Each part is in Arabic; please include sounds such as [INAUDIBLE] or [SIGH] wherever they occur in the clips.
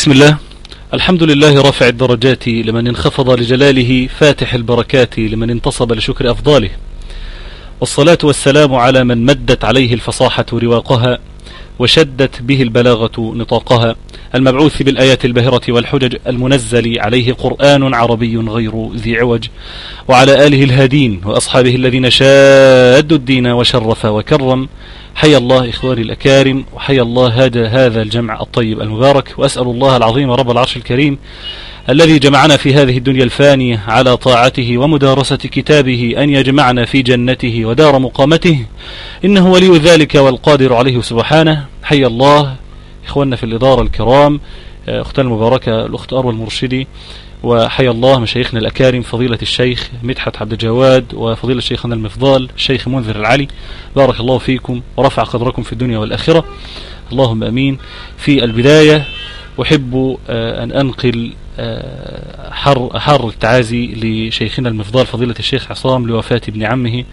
بسم الله. الحمد لله رافع الدرجات لمن انخفض لجلاله فاتح البركات لمن انتصب لشكر أفضاله. والصلاة والسلام على من مدت عليه الفصاحة رواقها وشدت به البلاغة نطاقها. المبعوث بالآيات البهرة والحجج المنزل عليه قرآن عربي غير ذي عوج. وعلى آله الهادين وأصحابه الذين شادوا الدين وشرف وكرم حيا الله إخواني الأكارم وحيا الله هذا هذا الجمع الطيب المبارك وأسأل الله العظيم رب العرش الكريم الذي جمعنا في هذه الدنيا الفانية على طاعته ومدارسة كتابه أن يجمعنا في جنته ودار مقامته. إنه ولي ذلك والقادر عليه سبحانه. حي الله إخواننا في الإدارة الكرام. أختنا المباركة الأخت أروى المرشدي. وحيا الله مشايخنا الأكارم فضيلة الشيخ مدحت عبد الجواد وفضيلة شيخنا المفضال الشيخ منذر العلي. بارك الله فيكم ورفع قدركم في الدنيا والآخرة. اللهم أمين. في البداية أحب أن أنقل حر, حر التعازي لشيخنا المفضال فضيلة الشيخ عصام لوفاة ابن عمه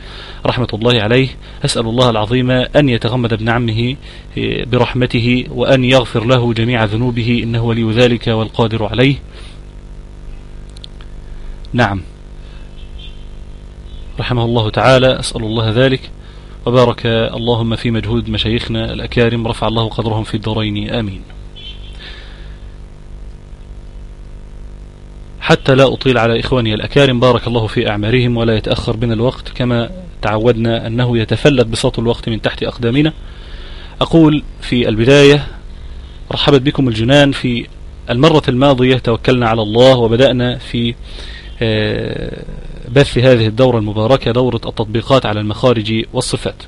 رحمة الله عليه. أسأل الله العظيم أن يتغمد ابن عمه برحمته وأن يغفر له جميع ذنوبه إنه ولي ذلك والقادر عليه. نعم. رحمه الله تعالى أسأل الله ذلك. وبارك اللهم في مجهود مشايخنا الأكارم رفع الله قدرهم في الدارين آمين. حتى لا أطيل على إخواني الأكارم بارك الله في أعمارهم ولا يتأخر بنا الوقت كما تعودنا أنه يتفلت بساط الوقت من تحت أقدامنا. أقول في البداية رحبت بكم الجنان في المرة الماضية توكلنا على الله وبدأنا في بث هذه الدورة المباركة دورة التطبيقات على المخارج والصفات.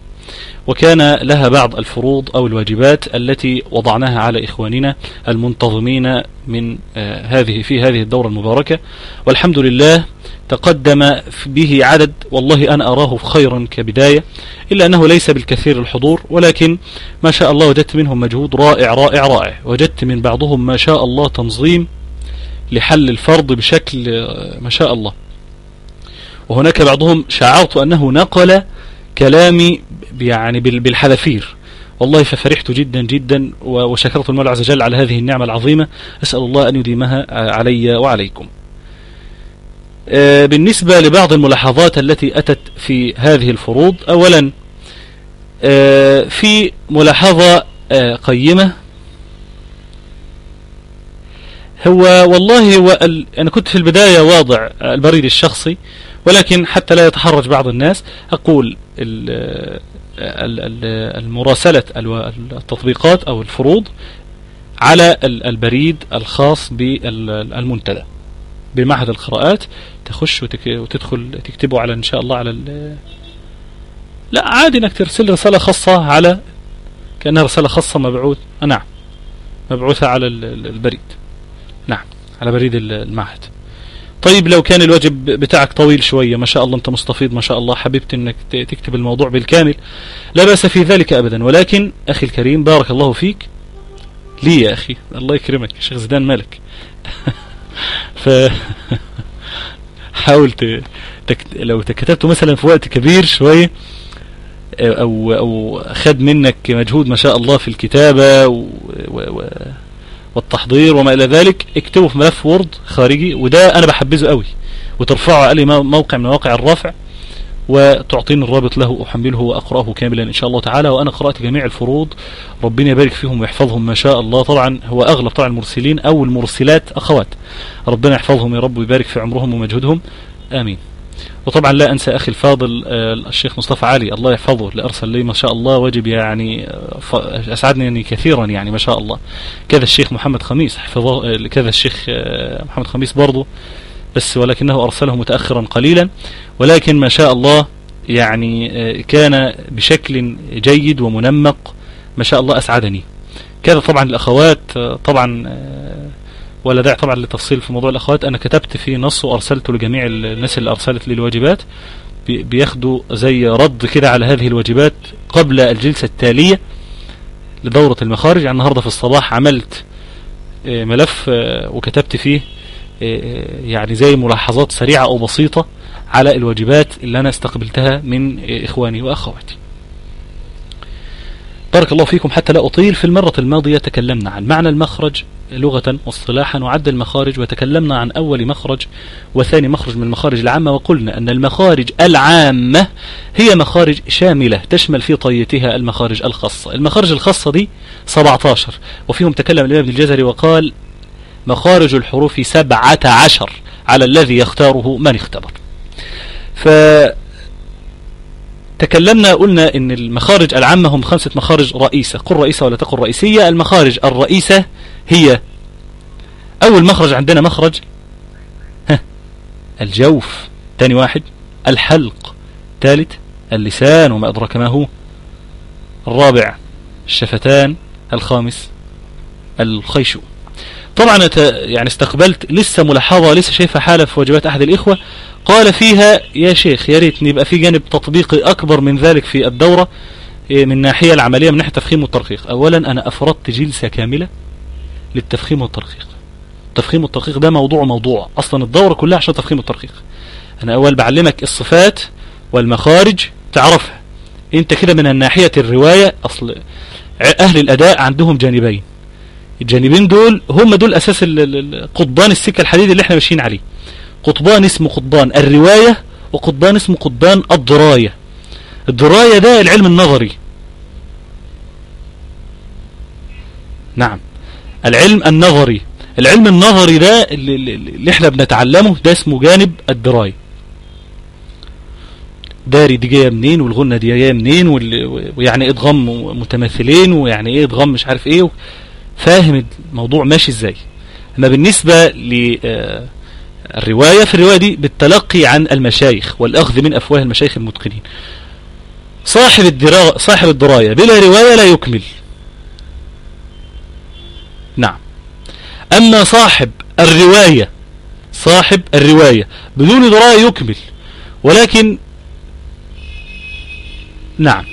وكان لها بعض الفروض أو الواجبات التي وضعناها على إخواننا المنتظمين من هذه في هذه الدورة المباركة. والحمد لله تقدم به عدد والله أنا أراه خيرا كبداية إلا أنه ليس بالكثير الحضور ولكن ما شاء الله وجدت منهم مجهود رائع رائع رائع. وجدت من بعضهم ما شاء الله تنظيم لحل الفرض بشكل ما شاء الله. وهناك بعضهم شعرت أنه نقل كلامي يعني بالحذافير. والله ففرحت جدا جدا وشكرت المولى عز وجل على هذه النعمة العظيمة. أسأل الله أن يديمها علي وعليكم. بالنسبة لبعض الملاحظات التي أتت في هذه الفروض أولا في ملاحظة قيمة هو والله هو أنا كنت في البداية واضع البريد الشخصي ولكن حتى لا يتحرج بعض الناس أقول المراسلة التطبيقات أو الفروض على البريد الخاص بالمنتدى. بمعهد القراءات تخش وتدخل تكتبه على إن شاء الله على لا عادي إنك ترسل رسالة خاصة على كأنها رسالة خاصة مبعوث نعم مبعوثة على البريد. على بريد المعهد. طيب لو كان الواجب بتاعك طويل شوية ما شاء الله أنت مستفيض ما شاء الله حبيبت إنك تكتب الموضوع بالكامل لا بأس في ذلك ابدا. ولكن أخي الكريم بارك الله فيك. لي يا أخي الله يكرمك. شيخ زيدان مالك. [LAUGHS] ف حاول. لو كتبته مثلا في وقت كبير شوية أو أو خد منك مجهود ما شاء الله في الكتابة و... و... والتحضير وما إلى ذلك اكتبه في ملف وورد خارجي وده أنا بحبذه قوي. وترفعه على موقع من مواقع الرفع وتعطيني الرابط له أحمله وأقرأه كاملا إن شاء الله تعالى. وأنا قرأت جميع الفروض ربنا يبارك فيهم ويحفظهم ما شاء الله. طبعا هو أغلب طبعا المرسلين أو المرسلات أخوات. ربنا يحفظهم يا رب ويبارك في عمرهم ومجهودهم. آمين. وطبعا لا أنسى أخي الفاضل الشيخ مصطفى علي الله يحفظه اللي أرسل لي ما شاء الله واجب يعني أسعدني يعني كثيرا يعني ما شاء الله. كذا الشيخ محمد خميس حفظه كذا الشيخ محمد خميس برضه بس ولكنه أرسله متأخرا قليلا ولكن ما شاء الله يعني كان بشكل جيد ومنمق ما شاء الله أسعدني. كذا طبعا الأخوات طبعا ولا داعي طبعا للتفصيل في موضوع الأخوات. أنا كتبت فيه نص وأرسلته لجميع الناس اللي أرسلت لي الواجبات. بياخدوا زي رد كده على هذه الواجبات قبل الجلسة التالية لدورة المخارج. يعني النهاردة في الصباح عملت ملف وكتبت فيه يعني زي ملاحظات سريعة أو بسيطة على الواجبات اللي أنا استقبلتها من إخواني وأخواتي. بارك الله فيكم. حتى لا أطيل في المرة الماضية تكلمنا عن معنى المخرج لغة واصطلاحا وعد المخارج وتكلمنا عن أول مخرج وثاني مخرج من المخارج العامة وقلنا أن المخارج العامة هي مخارج شاملة تشمل في طيتها المخارج الخاصة. المخارج الخاصة دي 17 وفيهم تكلم الإمام ابن الجزري وقال مخارج الحروف سبعة عشر على الذي يختاره من اختبر. ف تكلمنا قلنا إن المخارج العامة هم خمسة مخارج رئيسة. قل رئيسة ولا تقل رئيسية. المخارج الرئيسة هي أول مخرج عندنا مخرج ها الجوف ثاني واحد الحلق ثالث اللسان وما أدرك ما هو الرابع الشفتان الخامس الخيشوم. طبعا يعني استقبلت لسه ملاحظة لسه شايفها حالة في واجبات أحد الإخوة. قال فيها يا شيخ يا ريت يبقى في جانب تطبيقي أكبر من ذلك في الدورة إيه، من الناحية العملية من ناحية التفخيم والترقيق. أولا أنا أفردت جلسة كاملة للتفخيم والترقيق. التفخيم والترقيق ده موضوع موضوع أصلا الدورة كلها عشان تفخيم والترقيق. أنا أول بعلمك الصفات والمخارج تعرفها. أنت كده من الناحية الرواية أصل أهل الأداء عندهم جانبين. الجانبين دول هم دول أساس قضبان السكة الحديد اللي إحنا ماشيين عليه. قطبان اسمه قطبان الرواية وقطبان اسمه قطبان الدراية. الدراية ده العلم النظري. نعم. العلم النظري. العلم النظري ده اللي, إحنا بنتعلمه ده اسمه جانب الدراية. داري دي جاية منين والغنة دي جاية منين ويعني إيه ادغام متماثلين ويعني إيه ادغام مش عارف إيه فاهم الموضوع ماشي إزاي. أما بالنسبة ل آه، الرواية في الرواية دي بالتلقي عن المشايخ والأخذ من أفواه المشايخ المتقنين. صاحب صاحب الدراية بلا رواية لا يكمل. نعم. أما صاحب الرواية صاحب الرواية بدون دراية يكمل. ولكن نعم.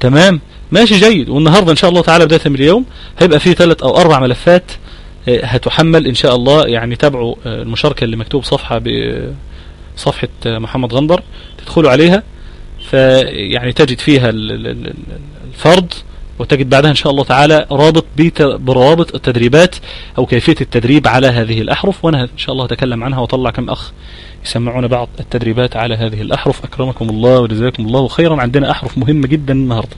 تمام؟ ماشي جيد. والنهاردة إن شاء الله تعالى بداية من اليوم هيبقى فيه ثلاث أو أربع ملفات آه، هتحمل إن شاء الله يعني تابعوا آه، المشاركة اللي مكتوب صفحة بصفحة آه، محمد غندر تدخلوا عليها. فيعني تجد فيها الفرض وتجد بعدها إن شاء الله تعالى رابط بروابط التدريبات أو كيفية التدريب على هذه الأحرف. وأنا إن شاء الله أتكلم عنها وأطلع كم أخ يسمعون بعض التدريبات على هذه الأحرف. أكرمكم الله وجزاكم الله خيرا. عندنا أحرف مهمة جدا النهاردة.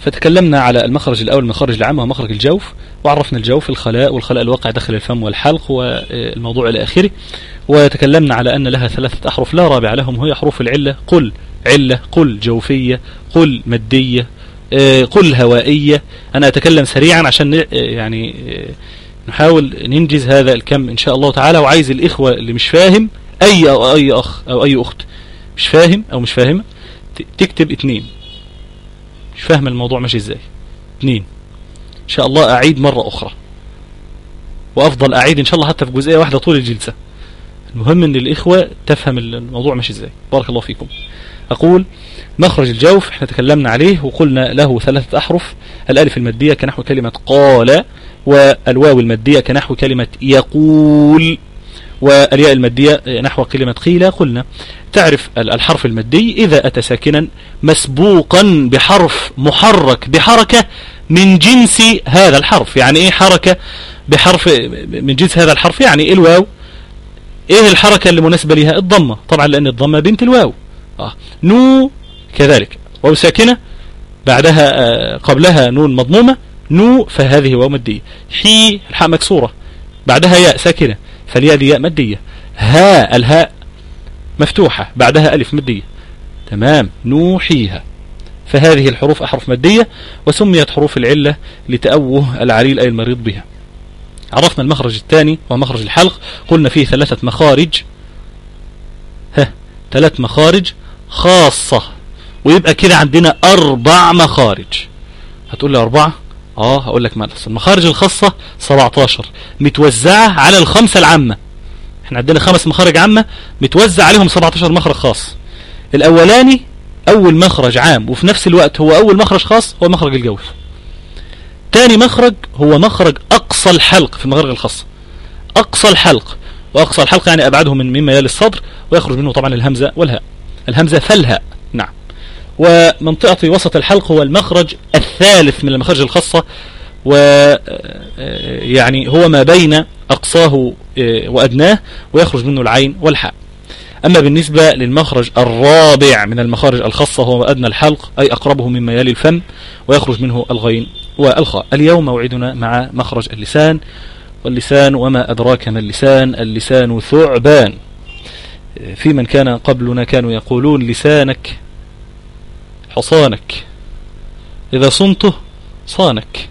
فتكلمنا على المخرج الأول المخرج العام ومخرج الجوف وعرفنا الجوف الخلاء والخلاء الواقع داخل الفم والحلق والموضوع إلى آخره. وتكلمنا على أن لها ثلاثة أحرف لا رابع لهم وهي حروف العلة. قل علة قل جوفية قل مدية آه، قل هوائية. أنا أتكلم سريعا عشان آه، يعني آه، نحاول ننجز هذا الكم إن شاء الله تعالى. وعايز الإخوة اللي مش فاهم أي أو أي أخ أو أي أخت مش فاهم أو مش فاهمة تكتب اتنين. مش فاهم الموضوع ماشي إزاي. اثنين إن شاء الله أعيد مرة أخرى. وأفضل أعيد إن شاء الله حتى في جزئية واحدة طول الجلسة. المهم إن الإخوة تفهم الموضوع ماشي إزاي. بارك الله فيكم. أقول مخرج الجوف إحنا تكلمنا عليه وقلنا له ثلاثة أحرف. الألف المادية كنحو كلمة قال. والواو المادية كنحو كلمة يقول والياء المادية نحو كلمة قيل قلنا. تعرف الحرف المادي إذا أتى ساكنا مسبوقا بحرف محرك بحركة من جنس هذا الحرف. يعني إيه حركة؟ بحرف من جنس هذا الحرف يعني الواو؟ إيه الحركة اللي مناسبة لها؟ الضمة. طبعا لأن الضمة بنت الواو. آه. نو كذلك. واو ساكنة بعدها آه قبلها نون مضمومة. نو فهذه واو مدية حي الحاء مكسورة. بعدها ياء ساكنة. فالياء دي ياء مدية ها الهاء مفتوحة. بعدها ألف مدية تمام. نوحيها فهذه الحروف أحرف مدية وسميت حروف العلة لتأوه العليل أي المريض بها. عرفنا المخرج الثاني ومخرج الحلق. قلنا فيه ثلاثة مخارج. ها ثلاث مخارج خاصة. ويبقى كده عندنا أربع مخارج. هتقول لي أربعة؟ آه هقول لك مالس المخارج الخاصة 17 متوزعة على الخمسة العامة. إحنا عندنا خمس مخارج عامة متوزع عليهم 17 مخرج خاص. الأولاني أول مخرج عام وفي نفس الوقت هو أول مخرج خاص هو مخرج الجوف. تاني مخرج هو مخرج أقصى الحلق في المخارج الخاصة. أقصى الحلق. وأقصى الحلق يعني أبعده من مما يلي الصدر ويخرج منه طبعا الهمزة والهاء. الهمزة فالهاء. نعم. ومنطقة وسط الحلق هو المخرج الثالث من المخارج الخاصة و يعني هو ما بين أقصاه وأدناه ويخرج منه العين والحاء. أما بالنسبة للمخرج الرابع من المخارج الخاصة هو أدنى الحلق أي أقربه مما يلي الفم ويخرج منه الغين والخاء. اليوم موعدنا مع مخرج اللسان واللسان وما أدراك ما اللسان؟ اللسان ثعبان. في من كان قبلنا كانوا يقولون لسانك حصانك إذا صنته صانك.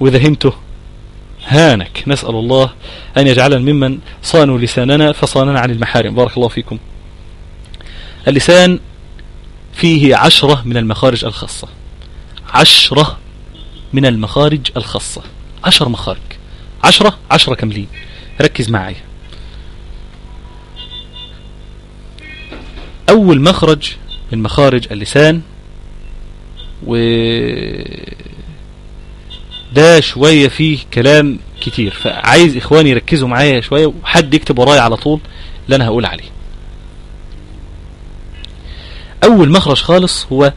وإذا همته هانك. نسأل الله أن يجعلنا ممن صانوا لساننا فصاننا عن المحارم. بارك الله فيكم. اللسان فيه عشرة من المخارج الخاصة. عشرة من المخارج الخاصة. عشر مخارج. عشرة؟ عشرة كاملين. ركز معي. أول مخرج من مخارج اللسان. و ده شوية فيه كلام كتير. فعايز إخواني يركزوا معايا شوية وحد يكتب ورايا على طول اللي أنا هقول عليه. أول مخرج خالص هو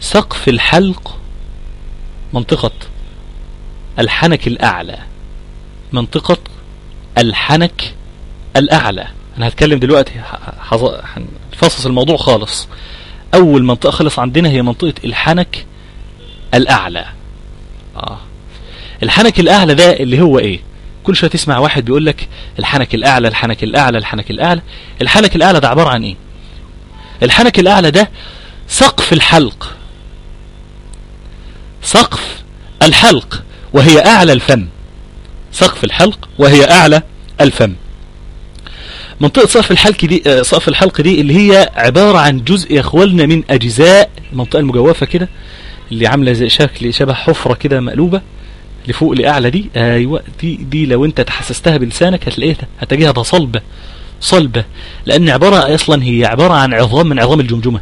سقف الحلق منطقة الحنك الأعلى. منطقة الحنك الأعلى. أنا هتكلم دلوقتي هنفصص الموضوع خالص. أول منطقة خلص عندنا هي منطقة الحنك الأعلى. آه. الحنك الأعلى ده اللي هو إيه؟ كل شوية تسمع واحد بيقول لك الحنك الأعلى الحنك الأعلى الحنك الأعلى. الحنك الأعلى ده عبارة عن إيه؟ الحنك الأعلى ده سقف الحلق. سقف الحلق وهي أعلى الفم. سقف الحلق وهي أعلى الفم. منطقة سقف الحلق دي آه، سقف الحلق دي اللي هي عبارة عن جزء يا اخوالنا من أجزاء المنطقة المجوفة كده اللي عاملة زي شكل شبه حفرة كده مقلوبة لفوق لأعلى دي. أيوة دي, دي لو أنت تحسستها بلسانك هتلاقيها هتجيها ده صلبة صلبة لأن عبارة أصلا هي عبارة عن عظام من عظام الجمجمة.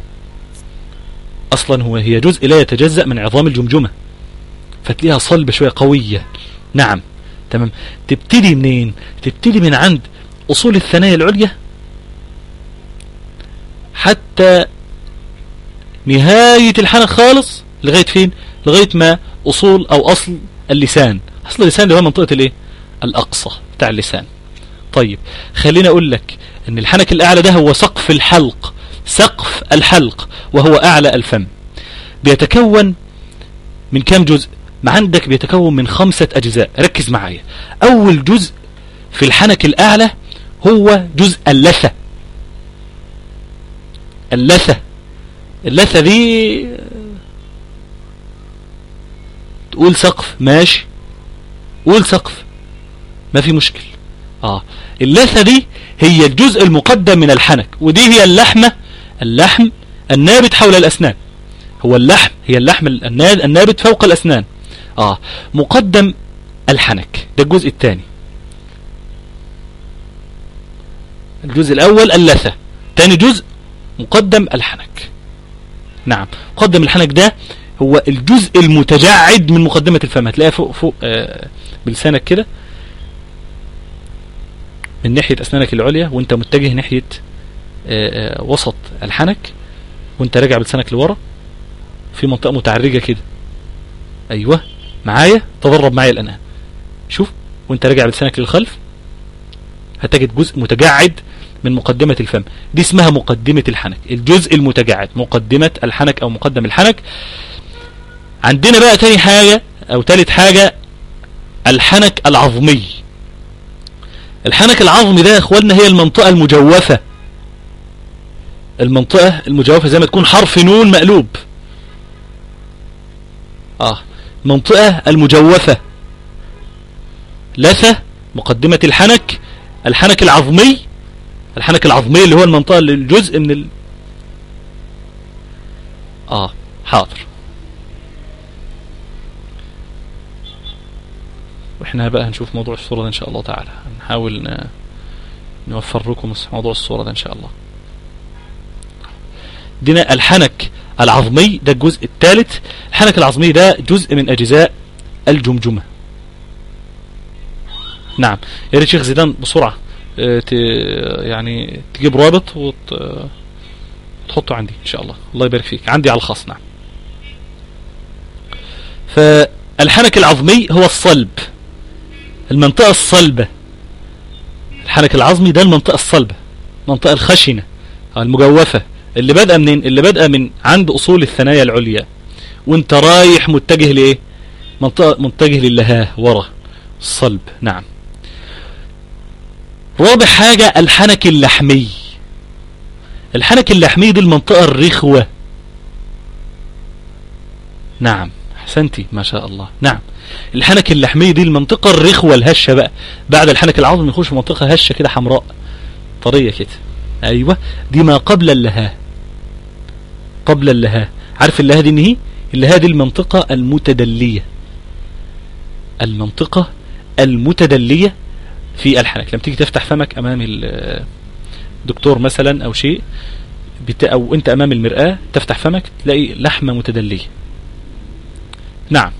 أصلا هو هي جزء لا يتجزأ من عظام الجمجمة. فتلاقيها صلبة شوية قوية. نعم تمام. تبتدي منين؟ تبتدي من عند أصول الثنايا العليا حتى نهاية الحنك خالص لغاية فين؟ لغاية ما أصول أو أصل اللسان. أصل اللسان اللي هو منطقة الإيه؟ الأقصى بتاع اللسان. طيب خلينا أقول لك أن الحنك الأعلى ده هو سقف الحلق سقف الحلق وهو أعلى الفم. بيتكون من كام جزء؟ ما عندك بيتكون من خمسة أجزاء. ركز معايا. أول جزء في الحنك الأعلى هو جزء اللثة. اللثة. اللثة دي تقول سقف ماشي. قول سقف. ما في مشكل آه. اللثة دي هي الجزء المقدم من الحنك ودي هي اللحمة اللحم النابت حول الأسنان. هو اللحم هي اللحم النابت فوق الأسنان. آه. مقدم الحنك. ده الجزء الثاني. الجزء الأول اللثة ثاني جزء مقدم الحنك. نعم مقدم الحنك ده هو الجزء المتجعد من مقدمة الفم هتلاقيها فوق فوق آه بلسانك كده من ناحية أسنانك العليا وأنت متجه ناحية آه آه وسط الحنك وأنت راجع بلسانك لورا في منطقة متعرجة كده. أيوه معايا؟ تدرب معايا الآن. شوف وأنت راجع بلسانك للخلف هتجد جزء متجعد من مقدمة الفم. دي اسمها مقدمة الحنك. الجزء المتجعد مقدمة الحنك أو مقدم الحنك. عندنا بقى تاني حاجة أو تالت حاجة الحنك العظمي. الحنك العظمي ده يا إخواننا هي المنطقة المجوفة. المنطقة المجوفة زي ما تكون حرف نون مقلوب. آه. منطقة المجوفة. لثة مقدمة الحنك. الحنك العظمي الحنك العظمي اللي هو المنطقة الجزء من ال... آه حاضر. وإحنا بقى هنشوف موضوع الصورة ده إن شاء الله تعالى. هنحاول ن... نوفر لكم موضوع الصورة ده إن شاء الله. دينا الحنك العظمي ده الجزء الثالث. الحنك العظمي ده جزء من أجزاء الجمجمة. نعم. يا ريت شيخ زيدان بسرعة. يعني تجيب رابط وتحطه عندي إن شاء الله. الله يبارك فيك. عندي على الخاص نعم. فالحنك العظمي هو الصلب. المنطقة الصلبة. الحنك العظمي ده المنطقة الصلبة المنطقة الخشنة المجوفة. اللي بدأ منين؟ اللي بدأ من عند أصول الثنايا العليا. وانت رايح متجه لإيه؟ منطقة متجه للهاه ورا. الصلب نعم. رابع حاجة الحنك اللحمي. الحنك اللحمي دي المنطقة الرخوة. نعم أحسنتي ما شاء الله. نعم الحنك اللحمي دي المنطقة الرخوة الهشة بقى. بعد الحنك العظمي يخش في منطقة هشة كده حمراء طرية كده. أيوه دي ما قبل اللهاه قبل اللهاه عارف اللهاه دي إن هي؟ اللهاه دي المنطقة المتدلية. المنطقة المتدلية في الحنك. لما تيجي تفتح فمك أمام الدكتور مثلا أو شيء بت... أو أنت أمام المرآة تفتح فمك تلاقي لحمة متدلية نعم.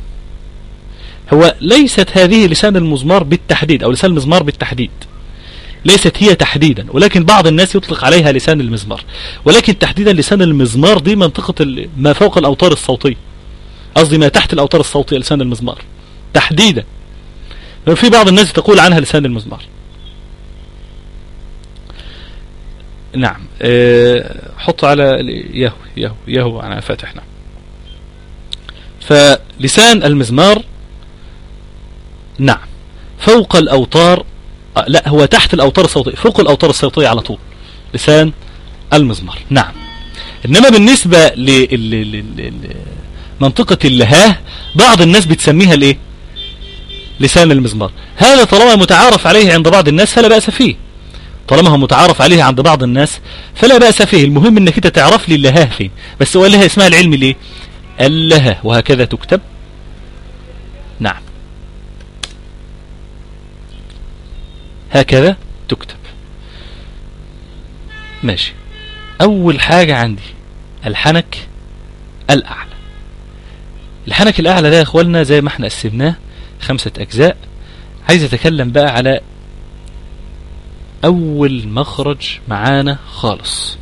هو ليست هذه لسان المزمار بالتحديد أو لسان المزمار بالتحديد. ليست هي تحديدا ولكن بعض الناس يطلق عليها لسان المزمار. ولكن تحديدا لسان المزمار دي منطقة ما فوق الأوتار الصوتية. قصدي ما تحت الأوتار الصوتية لسان المزمار. تحديدا. في بعض الناس تقول عنها لسان المزمار. نعم أه حط على يهو يهو يهو أنا فاتح نعم فلسان المزمار نعم فوق الأوتار لا هو تحت الأوتار الصوتية فوق الأوتار الصوتية على طول لسان المزمار نعم. إنما بالنسبة لمنطقة اللهاه بعض الناس بتسميها الإيه؟ لسان المزمار. هذا طالما متعارف عليه عند بعض الناس فلا بأس فيه. طالما هو متعارف عليه عند بعض الناس فلا بأس فيه. المهم إنك أنت تعرف لي اللهاه فين. بس هو اللهاه اسمها العلم ليه؟ اللهاه. وهكذا تكتب. نعم. هكذا تكتب. ماشي. أول حاجة عندي الحنك الأعلى. الحنك الأعلى ده يا اخوالنا زي ما إحنا قسمناه خمسة أجزاء. عايز أتكلم بقى على أول مخرج معانا خالص.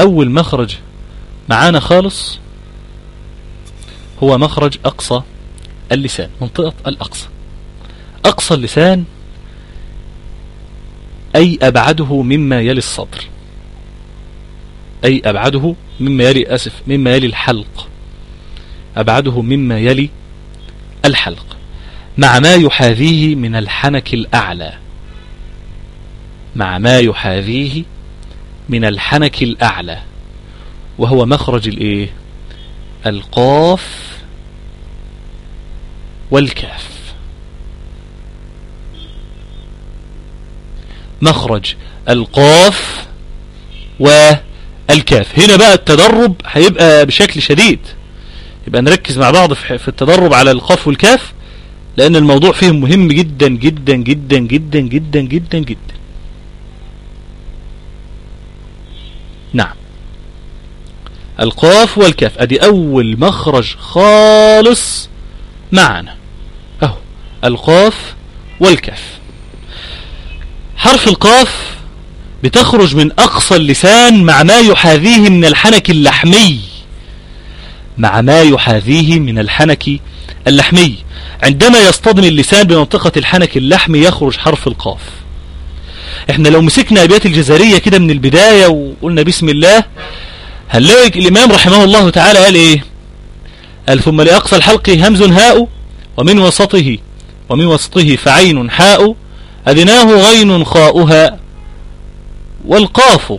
أول مخرج معانا خالص هو مخرج أقصى اللسان منطقة الأقصى. أقصى اللسان أي أبعده مما يلي الصدر. أي أبعده مما يلي أسف مما يلي الحلق. أبعده مما يلي الحلق مع ما يحاذيه من الحنك الأعلى مع ما يحاذيه من الحنك الأعلى وهو مخرج الإيه؟ القاف والكاف. مخرج القاف والكاف. هنا بقى التدرب هيبقى بشكل شديد. يبقى نركز مع بعض في التدرب على القاف والكاف لأن الموضوع فيهم مهم جدا جدا جدا جدا جدا جدا جدا. نعم. القاف والكاف أدي أول مخرج خالص معنا. أهو القاف والكاف. حرف القاف بتخرج من أقصى اللسان مع ما يحاذيه من الحنك اللحمي. مع ما يحاذيه من الحنك اللحمي. عندما يصطدم اللسان بمنطقة الحنك اللحمي يخرج حرف القاف. إحنا لو مسكنا أبيات الجزرية كده من البداية وقلنا بسم الله هنلاقي الإمام رحمه الله تعالى قال إيه؟ قال ثم لأقصى الحلق همز هاء ومن وسطه ومن وسطه فعين حاء أدناه غين خاؤها والقاف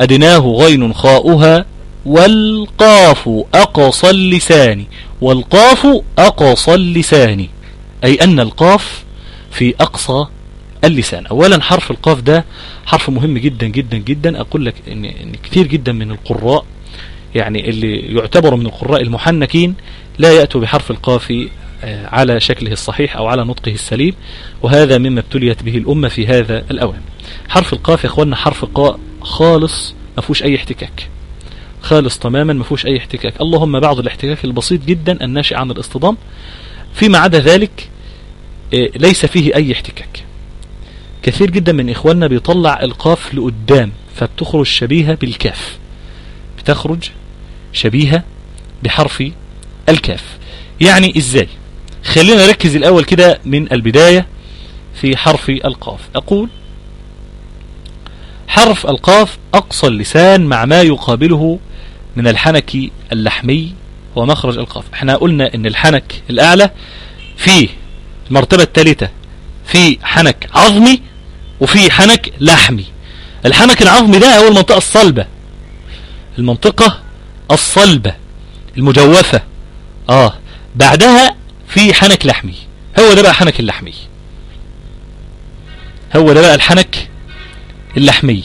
أدناه غين خاؤها والقاف أقصى اللسان والقاف أقصى اللسان. أي أن القاف في أقصى اللسان. أولا حرف القاف ده حرف مهم جدا جدا جدا. أقول لك إن, إن جدا من القراء يعني اللي يعتبروا من القراء المحنكين لا يأتوا بحرف القاف على شكله الصحيح أو على نطقه السليم وهذا مما ابتليت به الأمة في هذا الأوان. حرف القاف يا أخوانا حرف قاء خالص ما فيهوش أي احتكاك. خالص تماما ما فيهوش أي احتكاك. اللهم بعض الاحتكاك البسيط جدا الناشئ عن الاصطدام فيما عدا ذلك آه، ليس فيه أي احتكاك. كثير جدا من إخواننا بيطلع القاف لقدام فبتخرج شبيهة بالكاف. بتخرج شبيهة بحرف الكاف. يعني إزاي؟ خلينا نركز الأول كده من البداية في حرف القاف. أقول حرف القاف أقصى اللسان مع ما يقابله من الحنك اللحمي ومخرج القاف. إحنا قلنا إن الحنك الأعلى فيه المرتبة الثالثة في حنك عظمي وفي حنك لحمي. الحنك العظمي ده هو المنطقة الصلبة. المنطقة الصلبة المجوفة. آه بعدها في حنك لحمي. هو ده بقى حنك اللحمي. هو ده بقى الحنك اللحمي.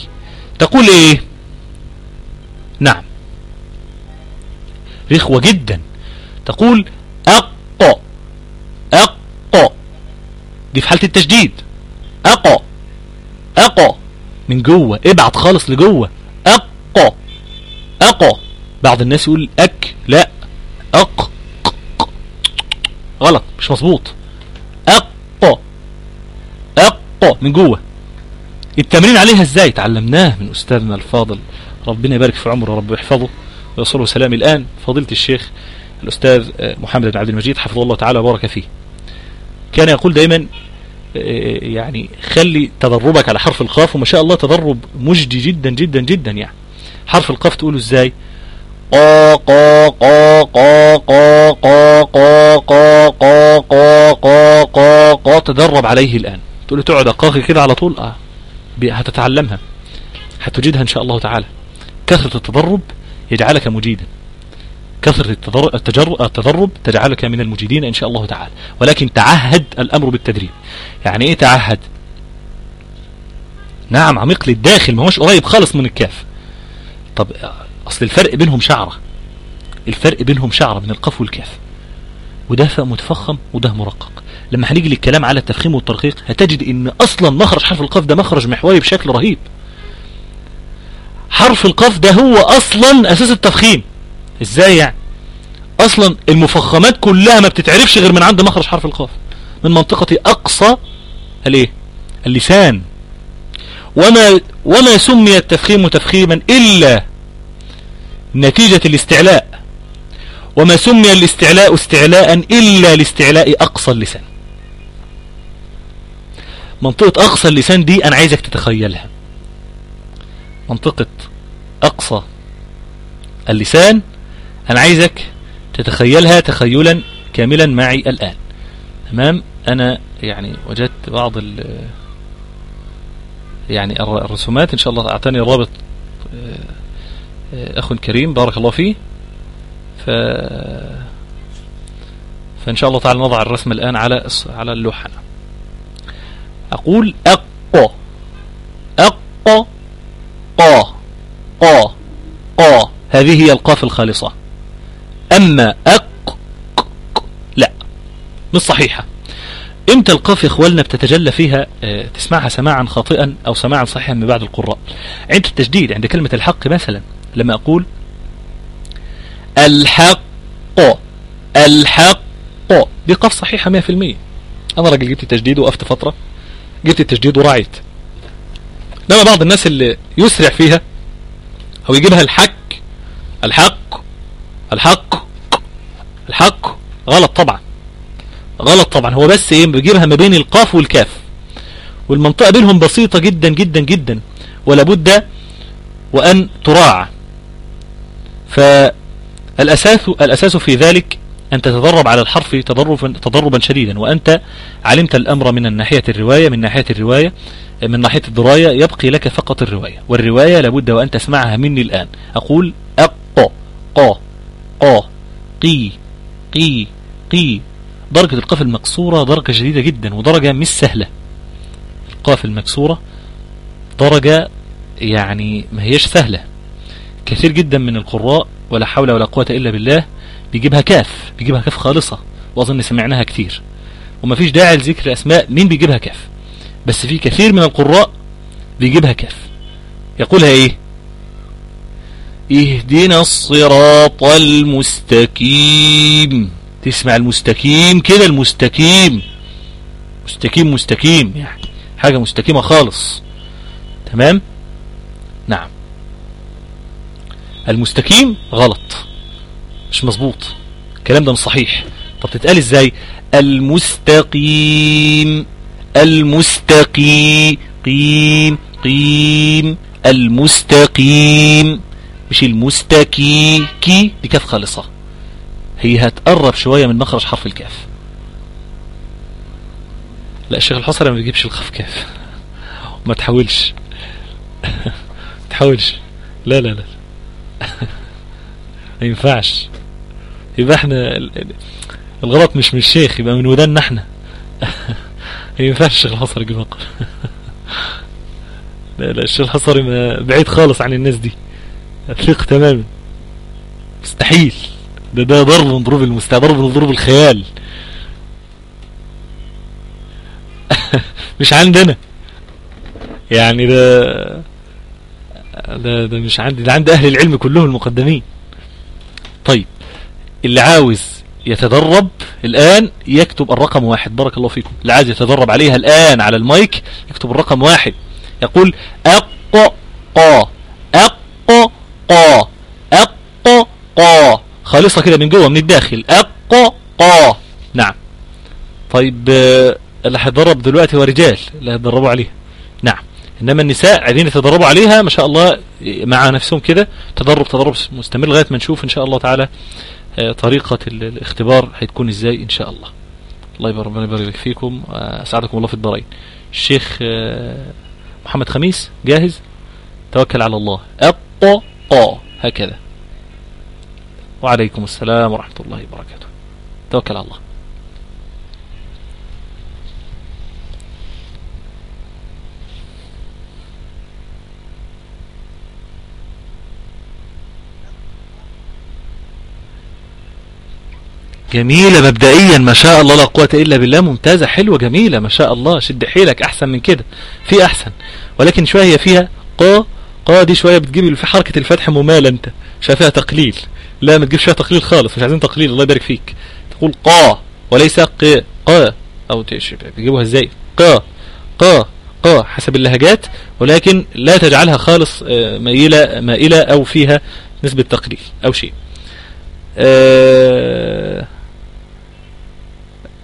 تقول إيه؟ نعم. رخوة جدا. تقول أق أق. دي في حالة التشديد. أق أق. من جوه. ابعت خالص لجوه. أق أق. بعض الناس يقول أك لا. أق غلط. مش مظبوط. أق أق. من جوه. التمرين عليها إزاي تعلمناه من أستاذنا الفاضل ربنا يبارك في عمره رب يحفظه ويصله سلامي الآن فضيلة الشيخ الأستاذ محمد بن عبد المجيد حفظه الله تعالى وبارك فيه كان يقول دايما يعني خلي تدربك على حرف القاف وما شاء الله تدرب مجدي جدا جدا جدا يعني حرف القاف تقوله إزاي قا قا قا قا قا قا قا قا قا قا قا تدرب عليه الآن تقول له تقعد قاقي كده على طول آه هتتعلمها هتجدها إن شاء الله تعالى. كثرة التدرب يجعلك مجيدا. كثرة التدرب تجعلك من المجيدين إن شاء الله تعالى. ولكن تعهد الأمر بالتدريب. يعني إيه تعهد؟ نعم عميق للداخل ما هوش قريب خالص من الكاف. طب أصل الفرق بينهم شعرة. الفرق بينهم شعرة من القاف والكاف. وده متفخم وده مرقق. لما هنيجي للكلام على التفخيم والترقيق هتجد إن أصلا مخرج حرف القاف ده مخرج محوري بشكل رهيب. حرف القاف ده هو أصلا أساس التفخيم. إزاي يعني؟ أصلا المفخمات كلها ما بتتعرفش غير من عند مخرج حرف القاف. من منطقة أقصى الإيه؟ اللسان. وما وما سمي التفخيم تفخيما إلا نتيجة الاستعلاء. وما سمي الاستعلاء استعلاء إلا لاستعلاء أقصى اللسان. منطقة أقصى اللسان دي أنا عايزك تتخيلها. منطقة أقصى اللسان أنا عايزك تتخيلها تخيلا كاملا معي الآن. تمام؟ أنا يعني وجدت بعض ال يعني الرسومات. إن شاء الله أعطاني الرابط أخ كريم بارك الله فيه. ف فإن شاء الله تعالى نضع الرسم الآن على على اللوحة. أقول اق اق قا قا قا هذه هي القاف الخالصة. أما أق لا. مش صحيحة. إمتى القاف يا اخوالنا بتتجلى فيها؟ آه تسمعها سماعا خاطئا أو سماعا صحيحا من بعض القراء. عند التجديد عند كلمة الحق مثلا لما أقول الحق الحق. دي قاف صحيحة 100% أنا راجل جبت التجديد وقفت فترة. جبت التجديد وراعيت. انما بعض الناس اللي يسرع فيها أو يجيبها الحق الحق الحق الحق. غلط طبعا. غلط طبعا. هو بس إيه؟ بيجيبها ما بين القاف والكاف. والمنطقة بينهم بسيطة جدا جدا جدا. ولا بد وأن تراعى. فالأساس الأساس في ذلك أن تتدرب على الحرف تدربا, تدربا شديدا وأنت علمت الأمر من ناحية الرواية من ناحية الرواية من ناحية الدراية يبقي لك فقط الرواية. والرواية لابد وأن تسمعها مني الآن. أقول أق قا قا قي قي قي درجة القاف المكسورة درجة جديدة جدا ودرجة مش سهلة. القاف المكسورة درجة يعني ما هيش سهلة. كثير جدا من القراء ولا حول ولا قوة إلا بالله بيجيبها كاف بيجيبها كاف خالصة وأظن سمعناها كتير. وما فيش داعي لذكر أسماء مين بيجيبها كاف؟ بس في كثير من القراء بيجيبها كاف. يقولها إيه؟ اهدنا الصراط المستقيم. تسمع المستقيم كده المستقيم. مستقيم مستقيم. يعني حاجة مستقيمة خالص. تمام؟ نعم. المستقيم غلط. مش مظبوط. الكلام ده مش صحيح. طب تتقال إزاي؟ المستقيم المستقيم قيم قيم المستقيم. مش المستكي كي بكاف خالصة. هي هتقرب شوية من مخرج حرف الكاف. لا الشيخ الحصري ما بيجيبش الخف كاف. [LAUGHS] وما تحاولش. [LAUGHS] تحاولش. لا لا لا. ما ينفعش. يبقى إحنا الغلط مش من الشيخ يبقى من وداننا إحنا ما ينفعش الشيخ الحصري يجيب لا لا الشيخ الحصري بعيد خالص عن الناس دي. ثق تماما. مستحيل. ده ده ضرب من ضروب المستوى ضرب من ضروب الخيال. [LAUGHS] مش عندنا. يعني ده ده, ده مش عندي ده عند أهل العلم كلهم المقدمين. طيب اللي عاوز يتدرب الآن يكتب الرقم واحد. بارك الله فيكم. اللي عايز يتدرب عليها الآن على المايك يكتب الرقم واحد. يقول أق قا أق قا أق قا خالصة كده من جوه من الداخل. أق قا نعم. طيب اللي هيتدرب دلوقتي هو رجال اللي هيتدربوا عليها نعم. إنما النساء عايزين يتدربوا عليها ما شاء الله مع نفسهم كده تدرب تدرب مستمر لغاية ما نشوف إن شاء الله تعالى آه، طريقة الاختبار هتكون إزاي إن شاء الله. الله يبارك ربنا يبارك فيكم آه، أسعدكم الله في الدارين. الشيخ آه، محمد خميس جاهز؟ توكل على الله. الط هكذا. وعليكم السلام ورحمة الله وبركاته. توكل على الله. جميلة مبدئيا ما شاء الله لا قوة إلا بالله ممتازة حلوة جميلة ما شاء الله شد حيلك أحسن من كده في أحسن. ولكن شوية هي فيها قا قا دي شوية بتجيب في حركة الفتح ممالة أنت شايفها تقليل. لا ما تجيبش فيها تقليل خالص مش عايزين تقليل الله يبارك فيك. تقول قا وليس ق قا. أو بيجيبوها إزاي؟ قا قا قا حسب اللهجات ولكن لا تجعلها خالص آه، مائلة مائلة أو فيها نسبة تقليل أو شيء. أه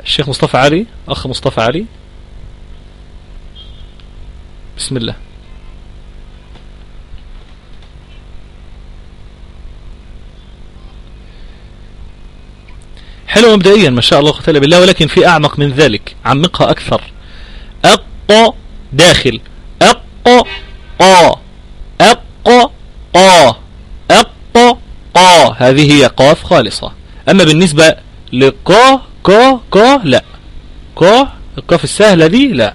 الشيخ مصطفى علي أخ مصطفى علي. بسم الله. حلو مبدئيا ما شاء الله قتل بالله ولكن في أعمق من ذلك. عمقها أكثر. أق داخل. أق قا. أق قا. أق قا. هذه هي قاف خالصة. أما بالنسبة لقا كا كا لا. كا القاف السهلة دي لا.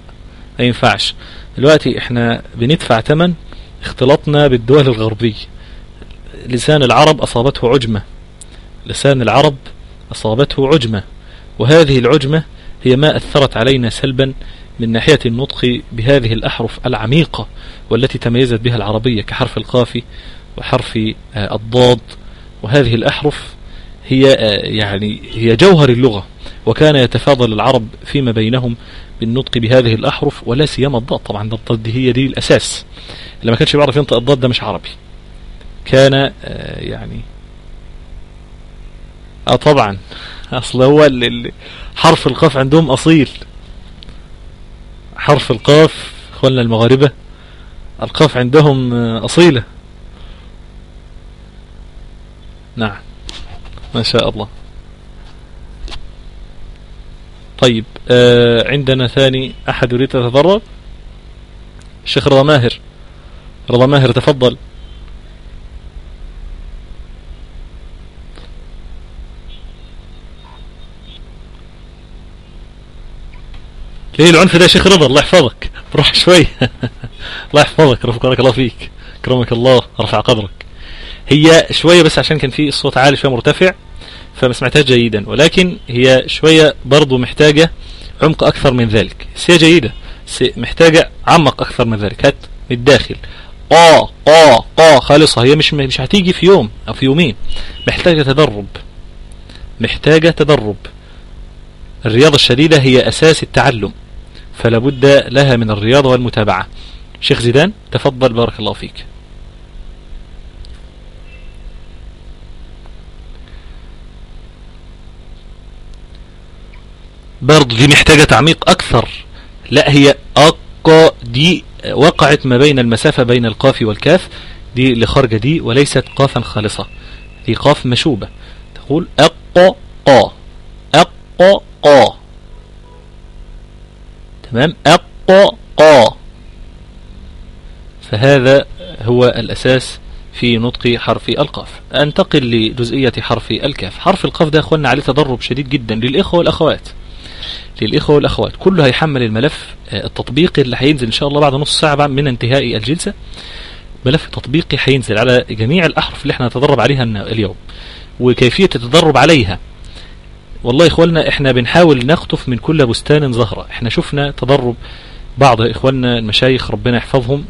ما ينفعش. دلوقتي إحنا بندفع ثمن اختلاطنا بالدول الغربية. لسان العرب أصابته عجمة. لسان العرب أصابته عجمة. وهذه العجمة هي ما أثرت علينا سلبا من ناحية النطق بهذه الأحرف العميقة والتي تميزت بها العربية كحرف القاف وحرف آه، الضاد. وهذه الأحرف هي آه، يعني هي جوهر اللغة. وكان يتفاضل العرب فيما بينهم بالنطق بهذه الأحرف ولا سيما الضاد. طبعا الضاد هي دي الأساس. اللي ما كانش بيعرف ينطق الضاد ده مش عربي. كان آه، يعني آه طبعا. أصل هو حرف القاف عندهم أصيل. حرف القاف اخواننا المغاربة القاف عندهم آه، أصيلة. نعم. ما شاء الله. طيب آه عندنا ثاني أحد يريد يتفرغ الشيخ رضا ماهر. رضا ماهر تفضل. ليه العنف ده يا شيخ رضا الله يحفظك. روح شوي. [LAUGHS] الله يحفظك رفقك الله فيك. كرمك الله رفع قدرك. هي شوية بس عشان كان في الصوت عالي شوية مرتفع. فما سمعتهاش جيدا. ولكن هي شوية برضو محتاجة عمق أكثر من ذلك. بس هي جيدة. محتاجة عمق أكثر من ذلك. هات من الداخل. قا قا قا خالصة. هي مش مش هتيجي في يوم أو في يومين. محتاجة تدرب. محتاجة تدرب. الرياضة الشديدة هي أساس التعلم. فلا بد لها من الرياضة والمتابعة. شيخ زيدان تفضل بارك الله فيك. برضو دي محتاجة تعميق أكثر. لا هي أقا دي وقعت ما بين المسافة بين القاف والكاف. دي لخرجة دي وليست قافا خالصة. دي قاف مشوبة. تقول أقا قا. أقا قا. تمام؟ أقا قا. فهذا هو الأساس في نطق حرف القاف. أنتقل لجزئية حرف الكاف. حرف القاف ده أخوانا عليه تدرب شديد جدا للإخوة والأخوات. للإخوة والأخوات. كله هيحمل الملف آه، التطبيقي اللي هينزل إن شاء الله بعد نص ساعة من انتهاء الجلسة. ملف تطبيقي هينزل على جميع الأحرف اللي إحنا نتدرب عليها اليوم وكيفية التدرب عليها. والله يا إخواننا إحنا بنحاول نخطف من كل بستان زهرة. إحنا شفنا تدرب بعض إخواننا المشايخ ربنا يحفظهم.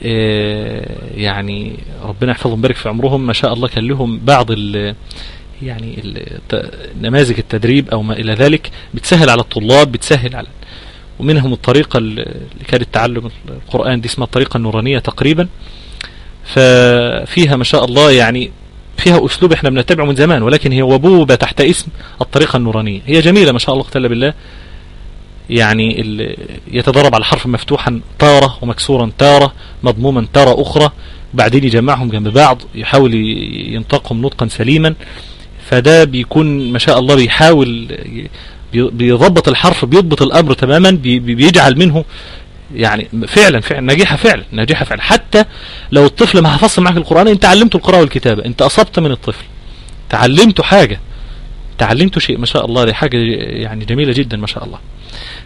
آه، يعني ربنا يحفظهم بارك في عمرهم. ما شاء الله كان لهم بعض يعني نماذج التدريب أو ما إلى ذلك بتسهل على الطلاب بتسهل على ومنهم الطريقة اللي كانت تعلم القرآن دي اسمها الطريقة النورانية تقريبا. ففيها ما شاء الله يعني فيها أسلوب إحنا بنتبعه من زمان ولكن هي وبوبة تحت اسم الطريقة النورانية. هي جميلة ما شاء الله اقتل بالله. يعني يتدرب على حرف مفتوحا تارة ومكسورا تارة مضموما تارة أخرى. بعدين يجمعهم جنب بعض يحاول ينطقهم نطقا سليما. فده بيكون ما شاء الله بيحاول بيضبط الحرف بيضبط الأمر تماما بيجعل منه يعني فعلا فعلا ناجحة فعلا ناجحة فعلا. حتى لو الطفل ما حفظش معك القرآن أنت علمته القراءة والكتابة أنت أصبت من الطفل تعلمته حاجة تعلمته شيء ما شاء الله دي حاجة يعني جميلة جدا ما شاء الله.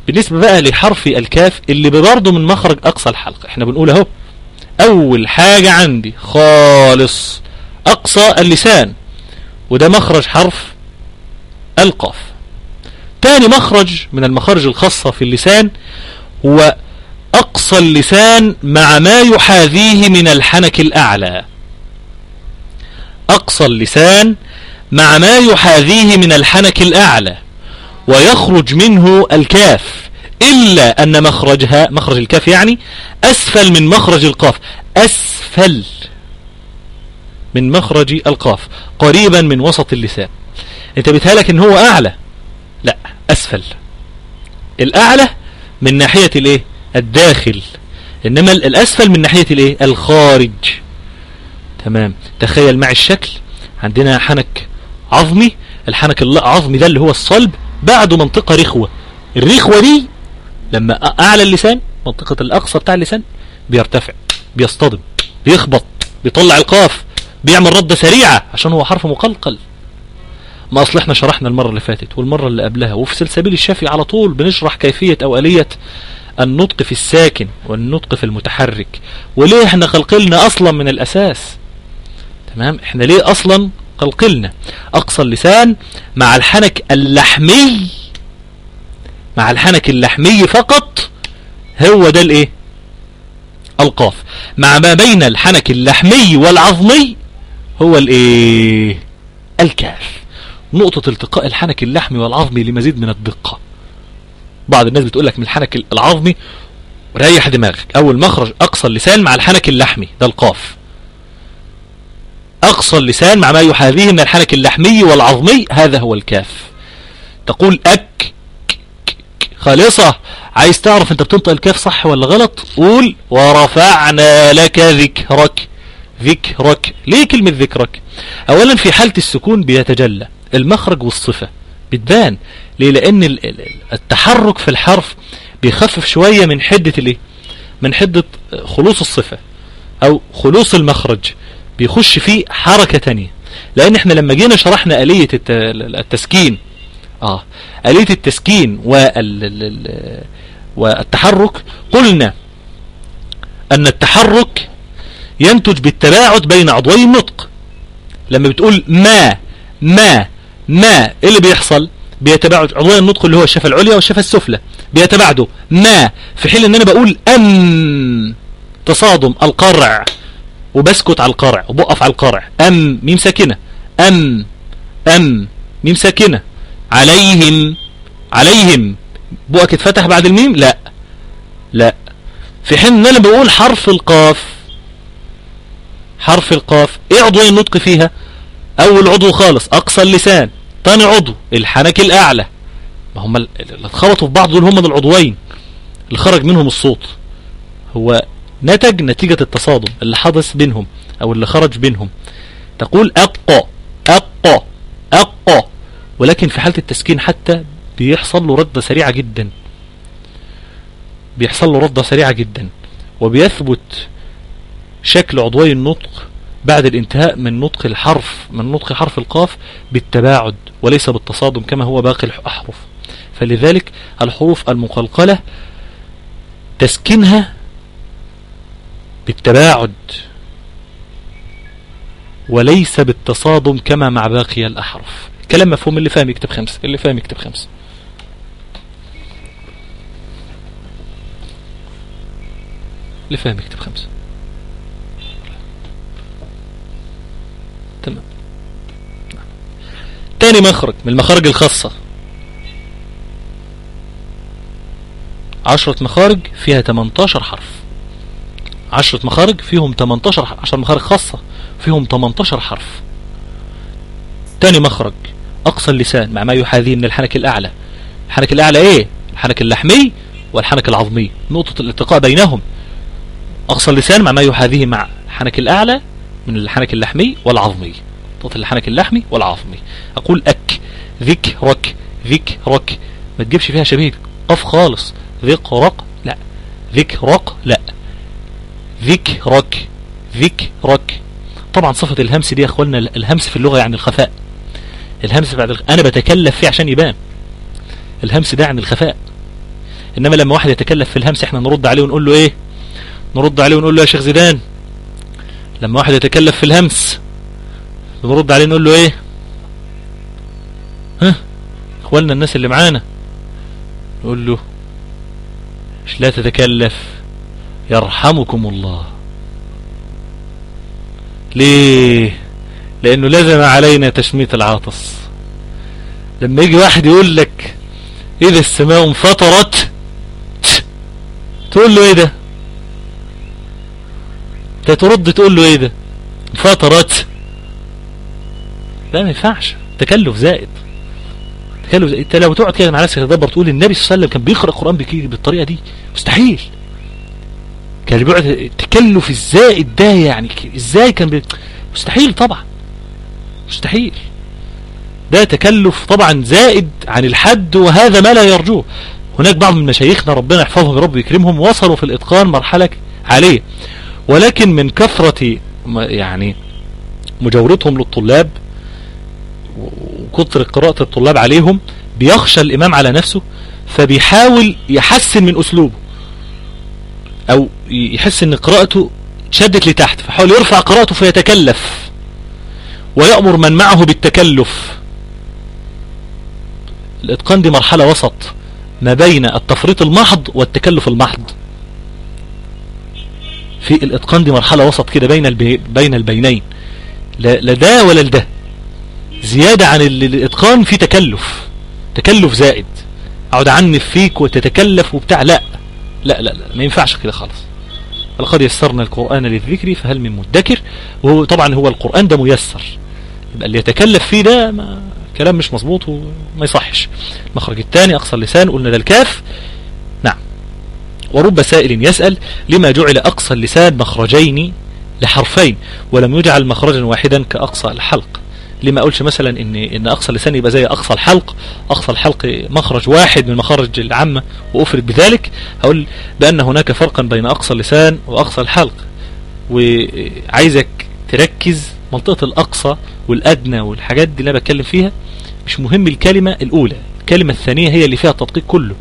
بالنسبة بقى لحرف الكاف اللي برضه من مخرج أقصى الحلقة إحنا بنقول أهو أول حاجة عندي خالص أقصى اللسان. وده مخرج حرف القاف. تاني مخرج من المخارج الخاصة في اللسان هو أقصى اللسان مع ما يحاذيه من الحنك الأعلى. أقصى اللسان مع ما يحاذيه من الحنك الأعلى ويخرج منه الكاف إلا أن مخرجها مخرج الكاف يعني أسفل من مخرج القاف. أسفل. من مخرج القاف قريبا من وسط اللسان. أنت بتهالك إن هو أعلى. لا أسفل. الأعلى من ناحية الإيه؟ الداخل. إنما الأسفل من ناحية الإيه؟ الخارج. تمام. تخيل مع الشكل. عندنا حنك عظمي. الحنك العظمي ده اللي هو الصلب بعده منطقة رخوة. الرخوة دي لما أعلى اللسان منطقة الأقصى بتاع اللسان بيرتفع بيصطدم بيخبط بيطلع القاف. بيعمل ردة سريعة عشان هو حرف مقلقل. ما اصل إحنا شرحنا المرة اللي فاتت والمرة اللي قبلها وفي سلسبيل الشافي على طول بنشرح كيفية أو آلية النطق في الساكن والنطق في المتحرك. وليه إحنا قلقلنا أصلا من الأساس؟ تمام؟ إحنا ليه أصلا قلقلنا؟ أقصى اللسان مع الحنك اللحمي مع الحنك اللحمي فقط هو ده الإيه؟ القاف. مع ما بين الحنك اللحمي والعظمي هو الايه؟ الكاف. نقطة التقاء الحنك اللحمي والعظمي لمزيد من الدقة. بعض الناس بتقول لك من الحنك العظمي ريح دماغك. أول مخرج أقصى اللسان مع الحنك اللحمي ده القاف. أقصى اللسان مع ما يحاذيه من الحنك اللحمي والعظمي هذا هو الكاف. تقول اك خالصة. عايز تعرف أنت بتنطق الكاف صح ولا غلط؟ قول ورفعنا لك ذكرك. ذكرك ليه كلمة ذكرك؟ اولا في حالة السكون بيتجلى المخرج والصفة بتبان ليه؟ لأن التحرك في الحرف بيخفف شوية من حدة الإيه؟ من حدة خلوص الصفة أو خلوص المخرج بيخش فيه حركة تانية. لأن إحنا لما جينا شرحنا آلية التسكين آه آلية التسكين والتحرك قلنا أن التحرك ينتج بالتباعد بين عضوي النطق. لما بتقول ما ما ما إيه اللي بيحصل؟ بيتباعد عضوي النطق اللي هو الشفة العليا والشفة السفلى. بيتباعدوا ما في حين إن أنا بقول أم تصادم القرع وبسكت على القرع وبقف على القرع. أم ميم ساكنة. أم أم ميم ساكنة. عليهم عليهم. بقك اتفتح بعد الميم؟ لا. لا. في حين إن أنا بقول حرف القاف حرف القاف. إيه عضوين النطق فيها؟ أول عضو خالص أقصى اللسان تاني عضو الحنك الأعلى. ما هم اللي اتخبطوا في بعض دول هم العضوين اللي خرج منهم الصوت. هو نتج نتيجة التصادم اللي حدث بينهم أو اللي خرج بينهم. تقول أقى أقى أقى ولكن في حالة التسكين حتى بيحصل له ردة سريعة جدا. بيحصل له ردة سريعة جدا. وبيثبت شكل عضوي النطق بعد الانتهاء من نطق الحرف من نطق حرف القاف بالتباعد وليس بالتصادم كما هو باقي الأحرف. فلذلك الحروف المقلقلة تسكنها بالتباعد وليس بالتصادم كما مع باقي الأحرف. كلام مفهوم اللي فاهم يكتب خمسة اللي فاهم يكتب خمسة اللي فاهم يكتب خمسة تاني مخرج من المخارج الخاصة. عشرة مخارج فيها 18 حرف. عشرة مخارج فيهم 18 حرف. عشر مخارج خاصة فيهم 18 حرف. تاني مخرج أقصى اللسان مع ما يحاذيه من الحنك الأعلى. الحنك الأعلى إيه؟ الحنك اللحمي والحنك العظمي. نقطة الالتقاء بينهم. أقصى اللسان مع ما يحاذيه مع الحنك الأعلى من الحنك اللحمي والعظمي. نقطة الحنك اللحمي والعظمي. أقول أك ذكرك ذكرك ما تجيبش فيها شبيه قف خالص. ذكرق لا. ذكرق لا. ذكرك ذكرك طبعا صفة الهمس دي يا اخوانا الهمس في اللغة يعني الخفاء. الهمس بعد الخ... أنا بتكلف فيه عشان يبان. الهمس ده عن الخفاء. إنما لما واحد يتكلف في الهمس إحنا نرد عليه ونقول له إيه؟ نرد عليه ونقول له يا شيخ زيدان لما واحد يتكلف في الهمس نرد عليه نقول له إيه؟ ها؟ إخواننا الناس اللي معانا. نقول له مش لا تتكلف يرحمكم الله. ليه؟ لأنه لازم علينا تشميت العاطس. لما يجي واحد يقول لك إذا السماء انفطرت تقول له إيه ده؟ ترد تقول له إيه ده؟ انفطرت. لا ما ينفعش. تكلف زائد. تكلف زائد. انت لو تقعد كده مع نفسك تدبر تقول النبي صلى الله عليه وسلم كان بيقرأ القرآن بالطريقة دي مستحيل. كان بيقعد التكلف الزائد ده يعني إزاي كان بي... مستحيل طبعا. مستحيل. ده تكلف طبعا زائد عن الحد وهذا ما لا يرجوه. هناك بعض من مشايخنا ربنا يحفظهم رب ويكرمهم وصلوا في الإتقان مرحلة عليه ولكن من كثرة يعني مجاورتهم للطلاب وكثر قراءة الطلاب عليهم بيخشى الإمام على نفسه فبيحاول يحسن من أسلوبه أو يحس أن قراءته شدت لتحت فحاول يرفع قراءته فيتكلف ويأمر من معه بالتكلف. الإتقان دي مرحلة وسط ما بين التفريط المحض والتكلف المحض. في الإتقان دي مرحلة وسط كده بين بين البينين لا, ده ولا ده. زيادة عن الإتقان في تكلف. تكلف زائد. أقعد عنف فيك وتتكلف وبتاع. لا. لا لا لا ما ينفعش كده خالص. ولقد يسرنا القرآن للذكر فهل من مدكر؟ وهو طبعا هو القرآن ده ميسر. يبقى اللي يتكلف فيه ده ما كلام مش مظبوط وما يصحش. المخرج الثاني أقصى اللسان قلنا ده الكاف. نعم. ورب سائل يسأل لما جعل أقصى اللسان مخرجين لحرفين ولم يجعل مخرجا واحدا كأقصى الحلق؟ لما أقولش مثلا إن, إن أقصى اللسان يبقى زي أقصى الحلق أقصى الحلق مخرج واحد من المخارج العامة وأفرد بذلك هقول بأن هناك فرقا بين أقصى اللسان وأقصى الحلق. وعايزك تركز منطقة الأقصى والأدنى والحاجات دي اللي أنا بتكلم فيها. مش مهم الكلمة الأولى الكلمة الثانية هي اللي فيها التدقيق كله.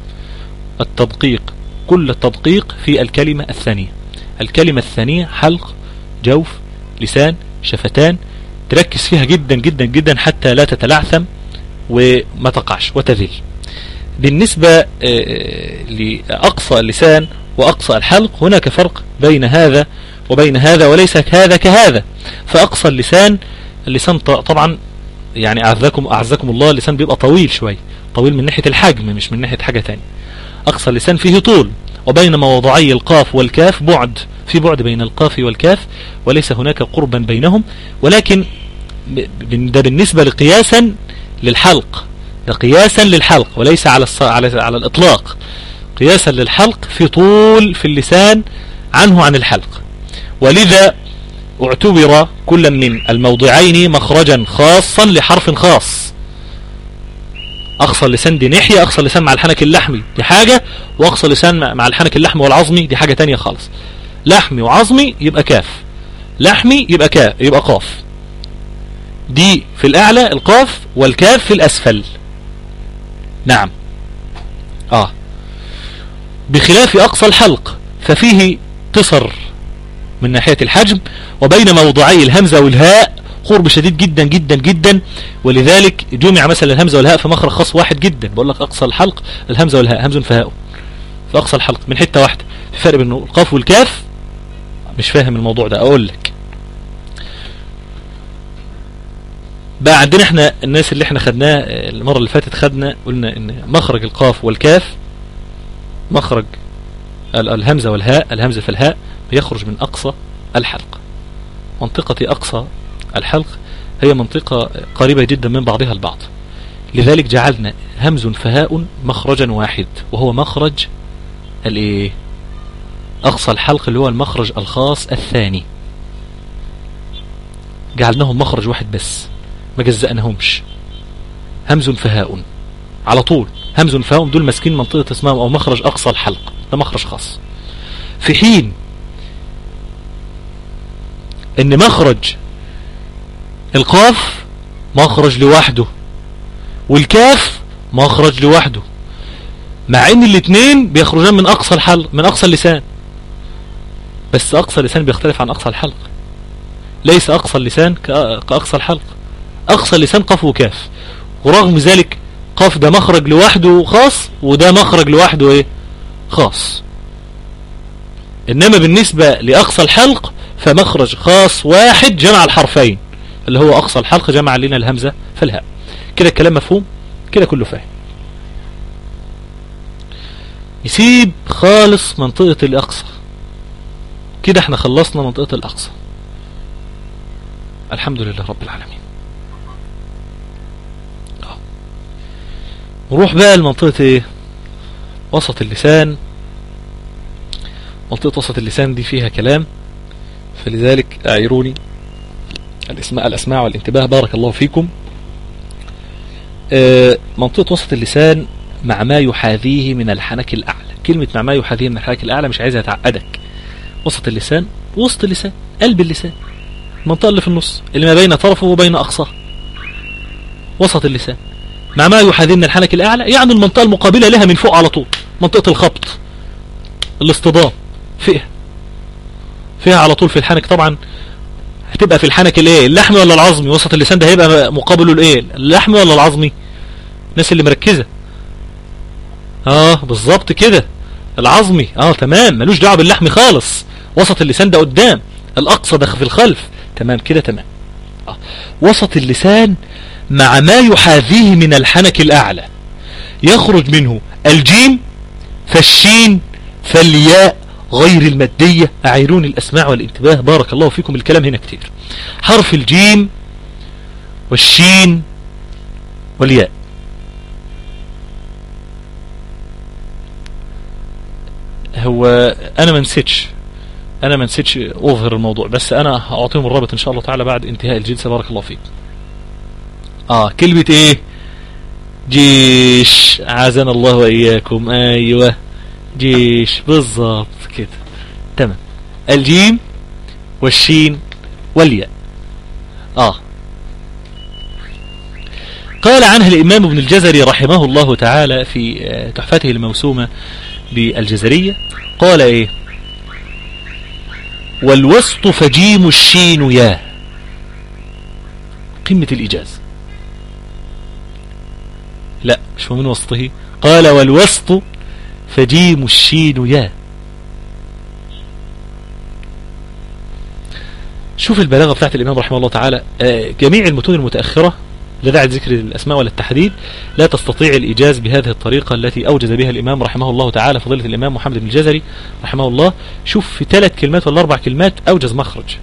التدقيق كل التدقيق في الكلمة الثانية. الكلمة الثانية حلق جوف لسان شفتان تركز فيها جدا جدا جدا حتى لا تتلعثم وما تقعش وتذل. بالنسبة لأقصى اللسان وأقصى الحلق هناك فرق بين هذا وبين هذا وليس هذا كهذا. فأقصى اللسان اللسان طبعا يعني أعزكم, أعزكم الله اللسان بيبقى طويل شوي طويل من ناحية الحجم مش من ناحية حاجة تانية. أقصى اللسان فيه طول وبين موضعي القاف والكاف بعد في بعد بين القاف والكاف وليس هناك قربا بينهم ولكن ده بالنسبة لقياسا للحلق ده قياسا للحلق وليس على على على الإطلاق. قياسا للحلق في طول في اللسان عنه عن الحلق. ولذا اعتبر كل من الموضعين مخرجا خاصا لحرف خاص. أقصى اللسان دي ناحية أقصى اللسان مع الحنك اللحمي دي حاجة. وأقصى اللسان مع الحنك اللحمي والعظمي دي حاجة تانية خالص. لحمي وعظمي يبقى كاف. لحمي يبقى كاف يبقى قاف. دي في الأعلى القاف والكاف في الأسفل. نعم. آه. بخلاف أقصى الحلق ففيه قصر من ناحية الحجم وبين موضعي الهمزة والهاء قرب شديد جدا جدا جدا ولذلك جمع مثلا الهمزة والهاء في مخرج خاص واحد جدا. بقول لك أقصى الحلق الهمزة والهاء همز فهاء في أقصى الحلق من حتة واحدة. في فرق بين القاف والكاف؟ مش فاهم الموضوع ده. أقول لك. بقى عندنا إحنا الناس اللي إحنا خدناه المرة اللي فاتت خدنا قلنا إن مخرج القاف والكاف مخرج الهمزة والهاء الهمزة في الهاء يخرج من أقصى الحلق. منطقة أقصى الحلق هي منطقة قريبة جدا من بعضها البعض. لذلك جعلنا همز فهاء مخرجا واحد وهو مخرج الإيه؟ أقصى الحلق اللي هو المخرج الخاص الثاني. جعلناهم مخرج واحد بس. ما جزأناهمش. همز فهاء. على طول. همز فهاء دول ماسكين منطقة اسمها أو مخرج أقصى الحلق. ده مخرج خاص. في حين إن مخرج القاف مخرج لوحده والكاف مخرج لوحده مع إن الاثنين بيخرجان من أقصى الحلق من أقصى اللسان. بس أقصى اللسان بيختلف عن أقصى الحلق. ليس أقصى اللسان كأقصى الحلق. أقصى اللسان قاف وكاف. ورغم ذلك قاف ده مخرج لوحده خاص وده مخرج لوحده إيه؟ خاص. إنما بالنسبة لأقصى الحلق فمخرج خاص واحد جمع الحرفين اللي هو أقصى الحلق جمع لنا الهمزة في الهاء كده الكلام مفهوم؟ كده كله فاهم. يسيب خالص منطقة الأقصى. كده إحنا خلصنا منطقة الأقصى. الحمد لله رب العالمين آه. نروح بقى لمنطقة إيه؟ وسط اللسان. منطقة وسط اللسان دي فيها كلام فلذلك أعيروني. الاسماء الأسماع والانتباه بارك الله فيكم. آه، منطقة وسط اللسان مع ما يحاذيه من الحنك الأعلى. كلمة مع ما يحاذيه من الحنك الأعلى مش عايزها تعقدك. وسط اللسان وسط اللسان قلب اللسان. المنطقة اللي في النص اللي ما بين طرفه وبين أقصاه. وسط اللسان. مع ما يحاذيه من الحنك الأعلى يعني المنطقة المقابلة لها من فوق على طول منطقة الخبط الاصطدام فئة فيها على طول في الحنك. طبعا هتبقى في الحنك الإيه؟ اللحمي ولا العظمي؟ وسط اللسان ده هيبقى مقابله الإيه؟ اللحمي ولا العظمي؟ الناس اللي مركزة. آه بالظبط كده. العظمي آه تمام. ملوش دعوة باللحمي خالص. وسط اللسان ده قدام. الأقصى ده في الخلف. تمام كده تمام. آه. وسط اللسان مع ما يحاذيه من الحنك الأعلى. يخرج منه الجيم فالشين فالياء غير المدية. أعيروني الأسماع والانتباه. بارك الله فيكم. الكلام هنا كتير. حرف الجيم والشين والياء. هو أنا ما نسيتش. أنا ما نسيتش أظهر الموضوع. بس أنا هأعطيهم الرابط إن شاء الله تعالى بعد انتهاء الجلسة. بارك الله فيك. آه كلمة إيه؟ جيش. عزنا الله وإياكم. أيوة. جيش. بالضبط كده. تمام. الجيم والشين والياء. آه. قال عنها الإمام ابن الجزري رحمه الله تعالى في آه، تحفته الموسومة بالجزرية. قال إيه؟ والوسط فجيم الشين يا قمة الإيجاز لا مش من وسطه؟ قال والوسط فجيم الشين يا. شوف البلاغة بتاعت الإمام رحمه الله تعالى. آه، جميع المتون المتأخرة لا داعي ذكر الأسماء ولا التحديد لا تستطيع الإيجاز بهذه الطريقة التي أوجز بها الإمام رحمه الله تعالى فضيلة الإمام محمد بن الجزري رحمه الله. شوف في ثلاث كلمات ولا أربع كلمات أوجز مخرج.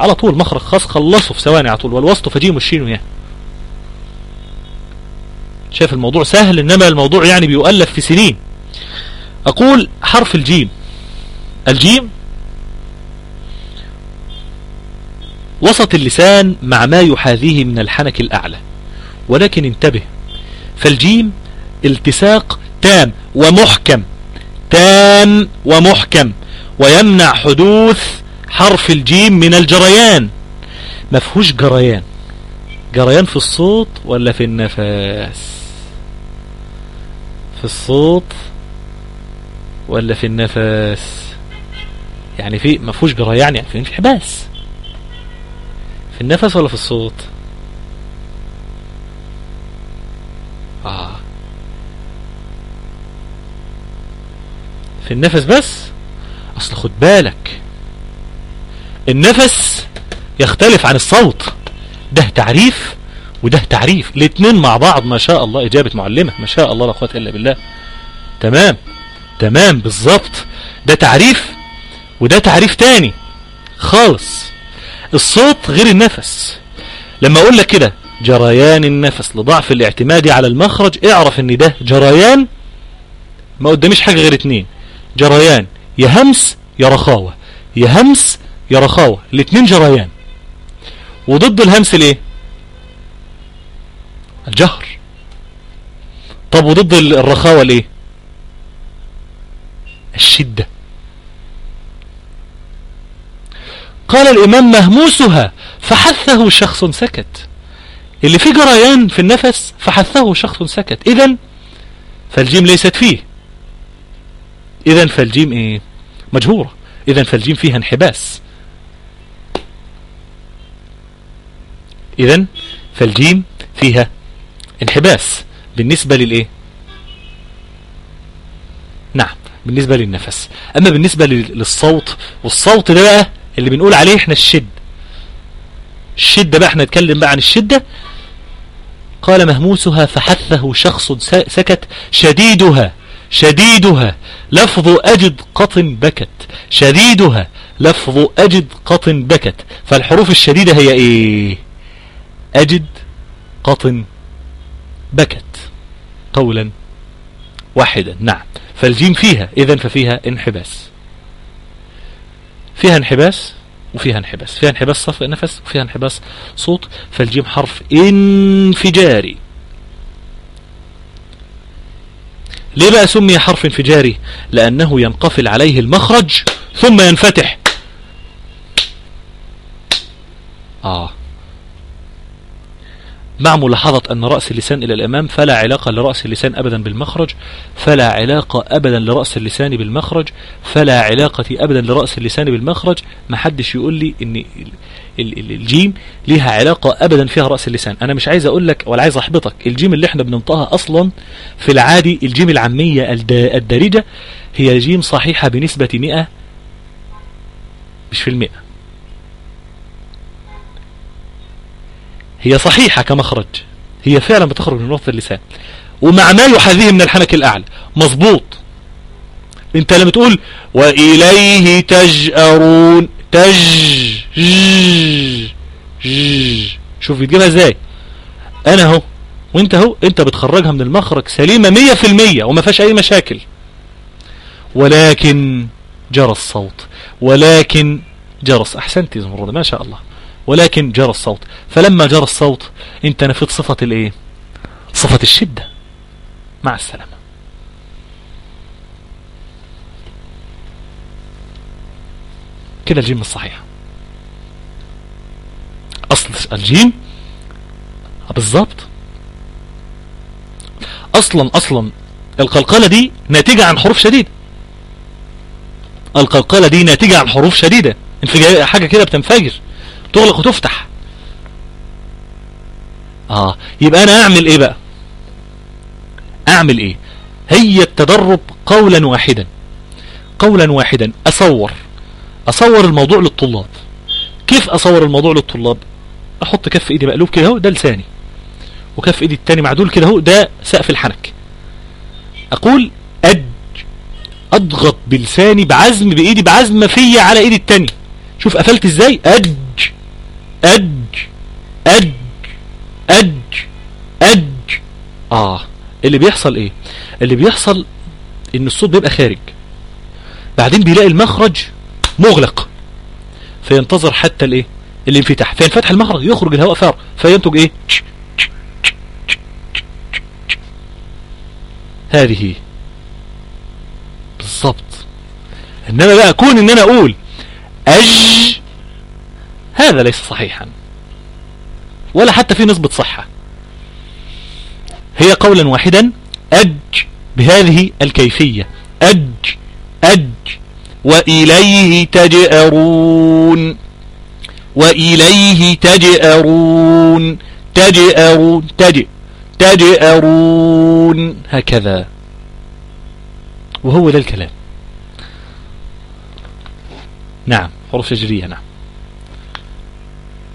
على طول مخرج خاص خلصه في ثواني على طول. والوسط فجيم والشين ويا شايف الموضوع سهل إنما الموضوع يعني بيؤلف في سنين. أقول حرف الجيم. الجيم وسط اللسان مع ما يحاذيه من الحنك الأعلى. ولكن انتبه فالجيم التصاق تام ومحكم. تام ومحكم. ويمنع حدوث حرف الجيم من الجريان. ما فيهوش جريان. جريان في الصوت ولا في النفس؟ في الصوت ولا في النفس؟ يعني في ما فيهوش جريان يعني في انحباس. في النفس ولا في الصوت؟ آه. في النفس بس؟ أصل خد بالك. النفس يختلف عن الصوت. ده تعريف وده تعريف. الاثنين مع بعض ما شاء الله إجابة معلمة. ما شاء الله لا قوة إلا بالله. تمام. تمام بالظبط. ده تعريف وده تعريف تاني خالص. الصوت غير النفس. لما أقول لك كده جريان النفس لضعف الاعتماد على المخرج اعرف إن ده جريان. ما قداميش حاجة غير اتنين. جريان يا همس يا رخاوة. يا همس يا رخاوة. الاتنين جريان. وضد الهمس الايه الجهر. طب وضد الرخاوة الايه الشدة. قال الإمام مهموسها فحثه شخص سكت. اللي فيه جريان في النفس فحثه شخص سكت. إذا فالجيم ليست فيه. إذا فالجيم إيه؟ مجهورة. إذا فالجيم فيها انحباس. إذا فالجيم فيها انحباس بالنسبة للإيه؟ نعم بالنسبة للنفس. أما بالنسبة للصوت والصوت ده بقى اللي بنقول عليه إحنا الشد الشدة بقى إحنا نتكلم بقى عن الشدة. قال مهموسها فحثه شخص سكت شديدها شديدها لفظ أجد قطن بكت. شديدها لفظ أجد قطن بكت. فالحروف الشديدة هي إيه؟ أجد قط بكت قولا واحدا. نعم. فالجيم فيها إذن ففيها انحباس. فيها انحباس وفيها انحباس. فيها انحباس صف نفس وفيها انحباس صوت. فالجيم حرف انفجاري. ليه بقى سمي حرف انفجاري؟ لأنه ينقفل عليه المخرج ثم ينفتح. آه. مع ملاحظة أن رأس اللسان إلى الأمام فلا علاقة لرأس اللسان أبدا بالمخرج فلا علاقة أبدا لرأس اللسان بالمخرج فلا علاقة أبدا لرأس اللسان بالمخرج. ما حدش يقول لي أن الجيم ليها علاقة أبدا فيها رأس اللسان. أنا مش عايز أقول لك ولا عايز أحبطك. الجيم اللي إحنا بننطقها أصلا في العادي الجيم العامية الدارجة هي جيم صحيحة بنسبة 100 مش في المئة. هي صحيحة كمخرج. هي فعلا بتخرج من وسط اللسان. ومع ما يحاذيه من الحنك الأعلى. مظبوط. أنت لما تقول وإليه تجأرون. تج شوف بتجيبها إزاي. أنا أهو وأنت أهو. أنت بتخرجها من المخرج سليمة مية في المية وما فيهاش أي مشاكل. ولكن جرى الصوت. ولكن جرس أحسنت يا ما شاء الله. ولكن جرى الصوت. فلما جرى الصوت انت نفيت صفة الإيه؟ صفة الشدة. مع السلامة. كده الجيم الصحيح. أصل الجيم بالظبط أصلا أصلا القلقلة دي ناتجة عن حروف شديدة. القلقلة دي ناتجة عن حروف شديدة. حاجة كده بتنفجر. تغلق وتفتح. آه يبقى أنا أعمل إيه بقى؟ أعمل إيه؟ هي التدرب قولا واحدا. قولا واحدا. أصور. أصور الموضوع للطلاب. كيف أصور الموضوع للطلاب؟ أحط كف إيدي مقلوب كده أهو ده لساني. وكف إيدي التاني معدول كده هو ده سقف الحنك. أقول اد أضغط بلساني بعزم بإيدي بعزم فيا على إيدي التاني. شوف قفلت إزاي؟ اد اد اد اد اد آه اللي بيحصل إيه؟ اللي بيحصل إن الصوت بيبقى خارج. بعدين بيلاقي المخرج مغلق. فينتظر حتى الإيه؟ الانفتاح. فينفتح المخرج يخرج الهواء فار. فينتج إيه؟ هذه. بالضبط. إنما بقى اكون إن أنا أقول أج هذا ليس صحيحا. ولا حتى في نسبة صحة. هي قولا واحدا أج بهذه الكيفية. أج أج وإليه تجأرون. وإليه تجأرون. تجأرون تج تجأرون. هكذا. وهو ده الكلام. نعم حروف شجرية نعم.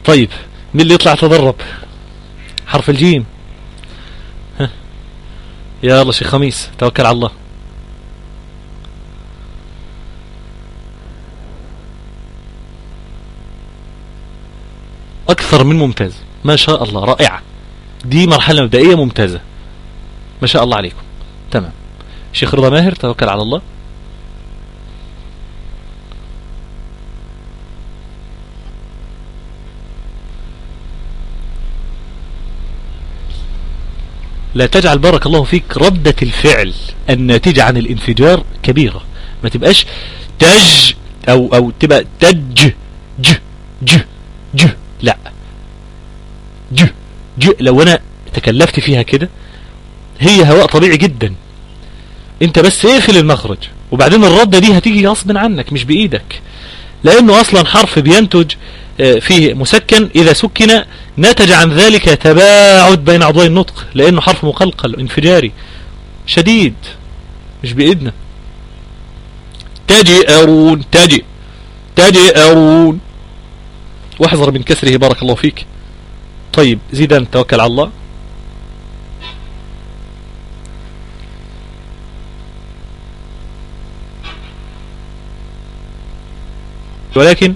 طيب مين اللي يطلع تدرب حرف الجيم. ها. يا الله شيخ خميس توكل على الله. أكثر من ممتاز. ما شاء الله رائعة دي مرحلة مبدئية ممتازة. ما شاء الله عليكم. تمام. شيخ رضا ماهر توكل على الله. لا تجعل بارك الله فيك ردة الفعل. الناتجة عن الانفجار كبيرة. ما تبقاش تج أو أو تبقى تج. ج. ج. ج. لا. ج. ج. لو أنا تكلفت فيها كده هي هواء طبيعي جدا. أنت بس اقفل المخرج وبعدين الردة دي هتيجي غصب عنك مش بإيدك. لأنه أصلا حرف بينتج فيه مسكن إذا سكن نتج عن ذلك تباعد بين أعضاء النطق لأنه حرف مقلقل انفجاري شديد مش بايدنا تجئرون تجئ تجئرون واحذر من كسره بارك الله فيك. طيب زيدان توكل على الله. ولكن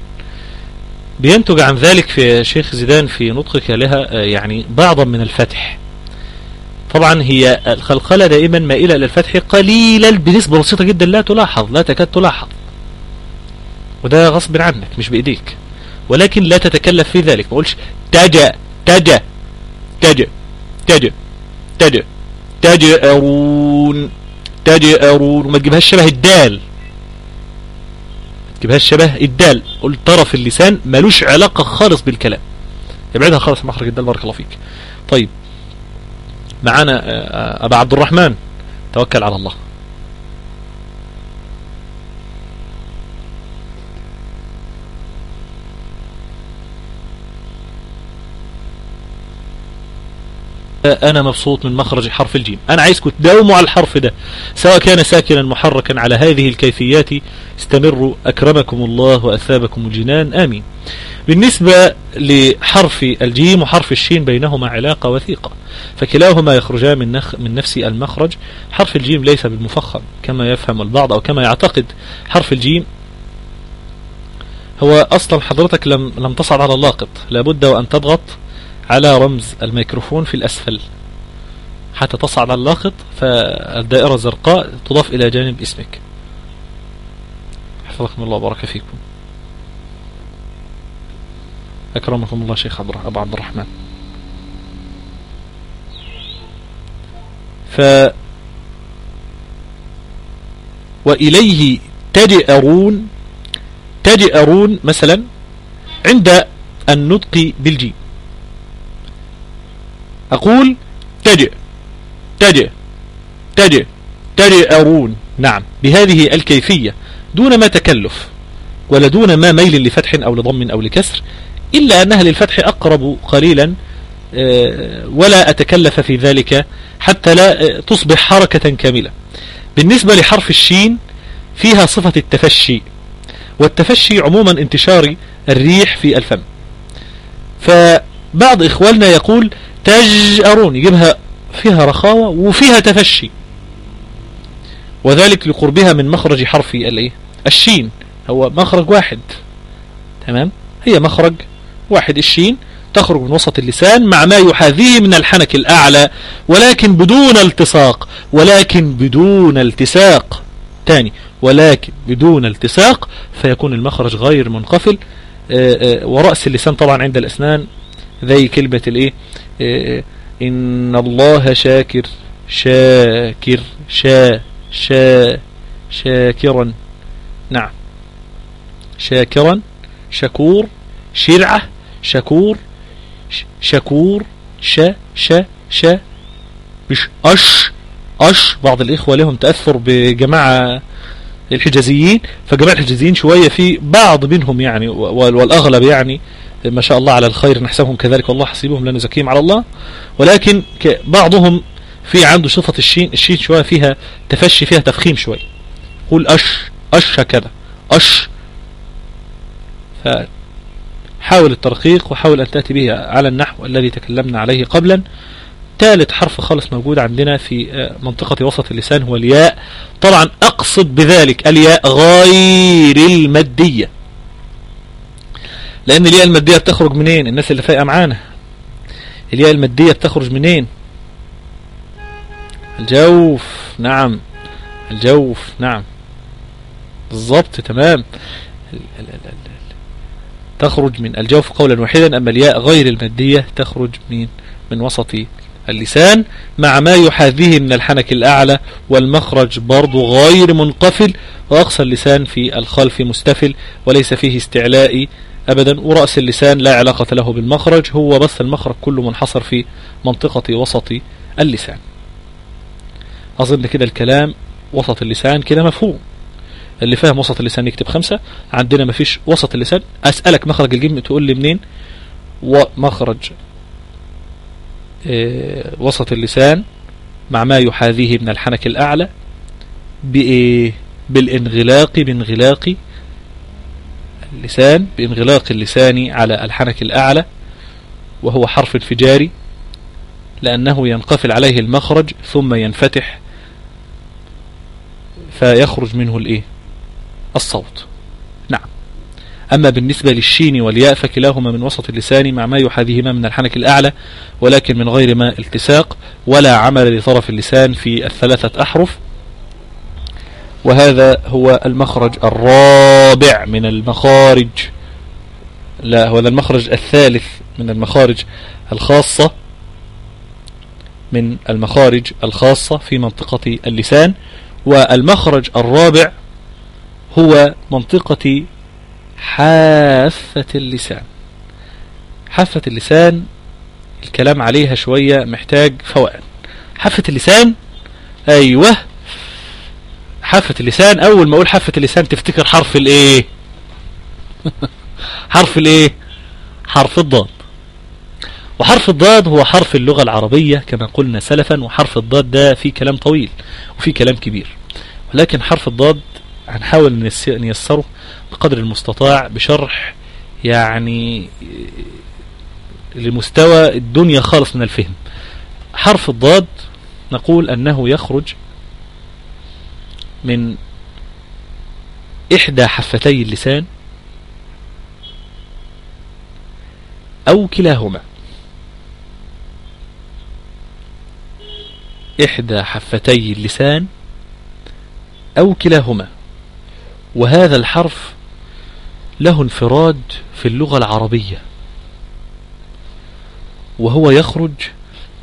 بينتج عن ذلك في شيخ زيدان في نطقك لها آه، يعني بعضا من الفتح. طبعا هي الخلخلة دائما مائلة إلى الفتح قليلا بنسبة بسيطة جدا لا تلاحظ لا تكاد تلاحظ. وده غصب عنك مش بإيديك. ولكن لا تتكلف في ذلك. ما قولش تجا تجا تجا تجا تجا تجأرون تجأرون وما تجيبهاش شبه الدال. تجيبهاش شبه الدال طرف اللسان ملوش علاقة خالص بالكلام. ابعدها خالص مخرج الدال بارك الله فيك. طيب معانا آه، أبا عبد الرحمن توكل على الله. أنا مبسوط من مخرج حرف الجيم. أنا عايزكم تداوموا على الحرف ده. سواء كان ساكنا محركا على هذه الكيفيات استمروا. أكرمكم الله وأثابكم الجنان. آمين. بالنسبة لحرف الجيم وحرف الشين بينهما علاقة وثيقة. فكلاهما يخرجان من, نخ من نفس المخرج. حرف الجيم ليس بالمفخم كما يفهم البعض أو كما يعتقد حرف الجيم. هو أصلا حضرتك لم, لم تصعد على اللاقط. لابد وأن تضغط. على رمز الميكروفون في الأسفل. حتى تصعد على اللاقط فالدائرة الزرقاء تضاف إلى جانب اسمك. حفظكم الله وبارك فيكم. أكرمكم الله شيخ أبو عبد الرحمن. ف وإليه تجأرون تجأرون مثلا عند النطق بالجيم. أقول تجئ تجئ تجئ تجئرون. نعم بهذه الكيفية دون ما تكلف ولا دون ما ميل لفتح أو لضم أو لكسر إلا أنها للفتح أقرب قليلا آه، ولا أتكلف في ذلك حتى لا آه، تصبح حركة كاملة. بالنسبة لحرف الشين فيها صفة التفشي والتفشي عموما انتشار الريح في الفم. فبعض إخواننا يقول تجأرون يجيبها فيها رخاوة وفيها تفشي. وذلك لقربها من مخرج حرف الإيه؟ الشين. هو مخرج واحد. تمام؟ هي مخرج واحد. الشين تخرج من وسط اللسان مع ما يحاذيه من الحنك الأعلى ولكن بدون التصاق ولكن بدون التساق. تاني ولكن بدون التساق فيكون المخرج غير منقفل. آه، آه، ورأس اللسان طبعا عند الأسنان ذي كلمة الإيه؟ إن الله شاكر شاكر شا شا شاكرا. نعم. شاكرا شكور شرعة شكور شكور ش ش ش. مش أش أش. بعض الإخوة لهم تأثر بجماعة الحجازيين فجماعة الحجازيين شوية في بعض منهم يعني والأغلب يعني ما شاء الله على الخير نحسبهم كذلك والله حسيبهم لا نزكيهم على الله. ولكن بعضهم في عنده صفة الشين الشين شوية فيها تفشي فيها تفخيم شوية. قول أش أش هكذا أش. حاول الترقيق وحاول أن تأتي به على النحو الذي تكلمنا عليه قبلا. ثالث حرف خالص موجود عندنا في آه، منطقة وسط اللسان هو الياء. طبعا أقصد بذلك الياء غير المادية. لأن الياء المادية بتخرج منين؟ الناس اللي فايقة معانا. الياء المادية بتخرج منين؟ الجوف. نعم. الجوف. نعم. بالضبط تمام. تخرج من الجوف قولا واحدا أما الياء غير المادية تخرج من من وسط اللسان. مع ما يحاذيه من الحنك الأعلى والمخرج برضو غير منقفل وأقصى اللسان في الخلف مستفل وليس فيه استعلاء أبدا ورأس اللسان لا علاقة له بالمخرج هو بس المخرج كله منحصر في منطقة وسط اللسان. أظن كده الكلام وسط اللسان كده مفهوم. اللي فاهم وسط اللسان يكتب خمسة. عندنا مفيش وسط اللسان. أسألك مخرج الجيم تقول لي منين؟ ومخرج آه وسط اللسان مع ما يحاذيه من الحنك الأعلى بإيه؟ بالانغلاق بانغلاق اللسان بانغلاق اللسان على الحنك الأعلى وهو حرف انفجاري لأنه ينقفل عليه المخرج ثم ينفتح فيخرج منه الإيه؟ الصوت. نعم. أما بالنسبة للشين والياء فكلاهما من وسط اللسان مع ما يحاذيهما من الحنك الأعلى ولكن من غير ما التساق ولا عمل لطرف اللسان في الثلاثة أحرف وهذا هو المخرج الرابع من المخارج. لا هو المخرج الثالث من المخارج الخاصة من المخارج الخاصة في منطقة اللسان. والمخرج الرابع هو منطقة حافة اللسان. حافة اللسان الكلام عليها شوية محتاج فوائد. حافة اللسان أيوه حافة اللسان. أول ما أقول حافة اللسان تفتكر حرف الايه [LAUGHS] حرف الايه حرف الضاد. وحرف الضاد هو حرف اللغة العربية كما قلنا سلفا وحرف الضاد ده فيه كلام طويل وفيه كلام كبير. ولكن حرف الضاد هنحاول نيسره بقدر المستطاع بشرح يعني لمستوى الدنيا خالص من الفهم. حرف الضاد نقول أنه يخرج من إحدى حفتي اللسان أو كلاهما. إحدى حفتي اللسان أو كلاهما. وهذا الحرف له انفراد في اللغة العربية. وهو يخرج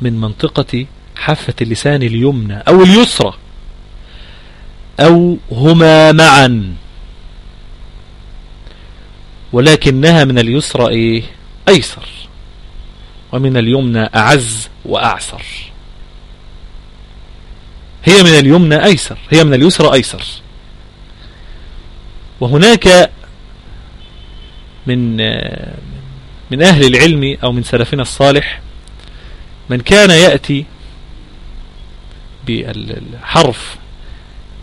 من منطقة حافة اللسان اليمنى أو اليسرى. أو هما معا. ولكنها من اليسرى إيه أيسر ومن اليمنى أعز وأعسر. هي من اليمنى أيسر هي من اليسرى أيسر. وهناك من من أهل العلم أو من سلفنا الصالح من كان يأتي بالحرف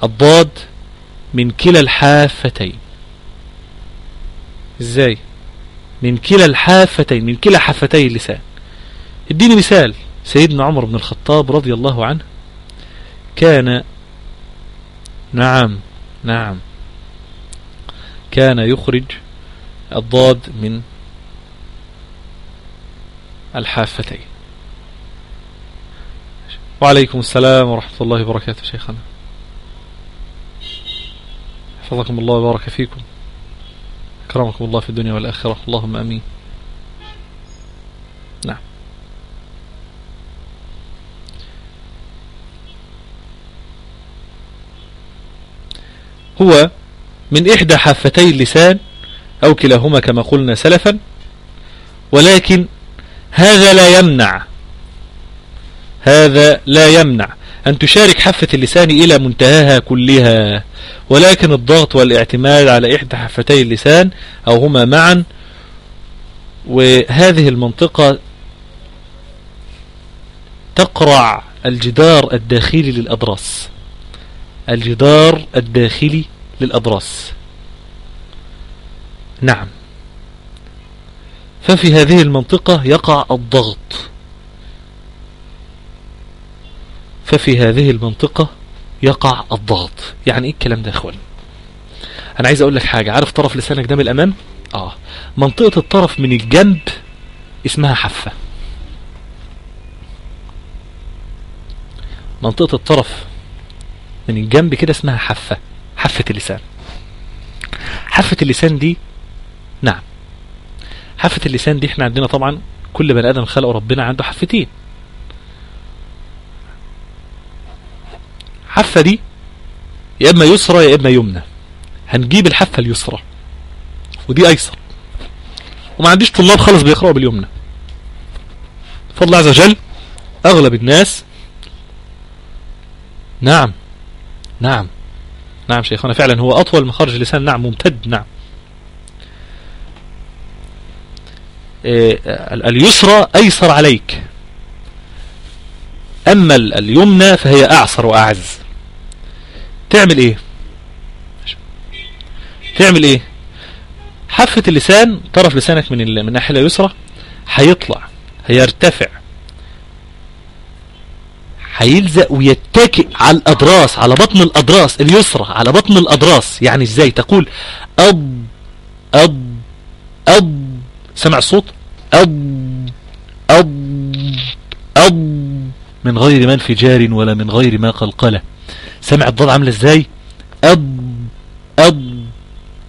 الضاد من كلا الحافتين. إزاي؟ من كلا الحافتين من كلا حفتي اللسان. إديني مثال. سيدنا عمر بن الخطاب رضي الله عنه كان نعم نعم كان يخرج الضاد من الحافتين. وعليكم السلام ورحمة الله وبركاته شيخنا. حفظكم الله وبارك فيكم. أكرمكم الله في الدنيا والآخرة. اللهم أمين. نعم. هو من إحدى حافتي اللسان أو كلاهما كما قلنا سلفا ولكن هذا لا يمنع. هذا لا يمنع. أن تشارك حافة اللسان إلى منتهاها كلها ولكن الضغط والاعتماد على إحدى حفتي اللسان أو هما معا. وهذه المنطقة تقرع الجدار الداخلي للأضراس الجدار الداخلي للأضراس نعم. ففي هذه المنطقة يقع الضغط. ففي هذه المنطقة يقع الضغط. يعني إيه الكلام ده يا إخواني؟ أنا عايز أقول لك حاجة. عارف طرف لسانك ده من الأمام؟ آه. منطقة الطرف من الجنب اسمها حفة منطقة الطرف من الجنب كده اسمها حفة حفة اللسان. حفة اللسان دي نعم. حافة اللسان دي إحنا عندنا طبعا كل بني آدم خلقه ربنا عنده حفتين حفة دي يا إما يسرى يا إما يمنى. هنجيب الحفة اليسرى ودي أيسر. وما عنديش طلاب خالص بيقرأوا باليمنى. فضل عز وجل أغلب الناس نعم نعم نعم شيخنا فعلا هو أطول مخارج اللسان. نعم ممتد نعم. اليسرى أيسر عليك. أما اليمنى فهي أعصر وأعز. تعمل إيه؟ تعمل إيه؟ حافة اللسان طرف لسانك من من الناحية اليسرى هيطلع هيرتفع. هيلزق ويتكئ على الأضراس على بطن الأضراس اليسرى على بطن الأضراس. يعني إزاي؟ تقول أب أب أب. سمع الصوت؟ أب أب أب. من غير ما انفجار ولا من غير ما قلقلة. سمع الضاد عامله إزاي؟ أب أب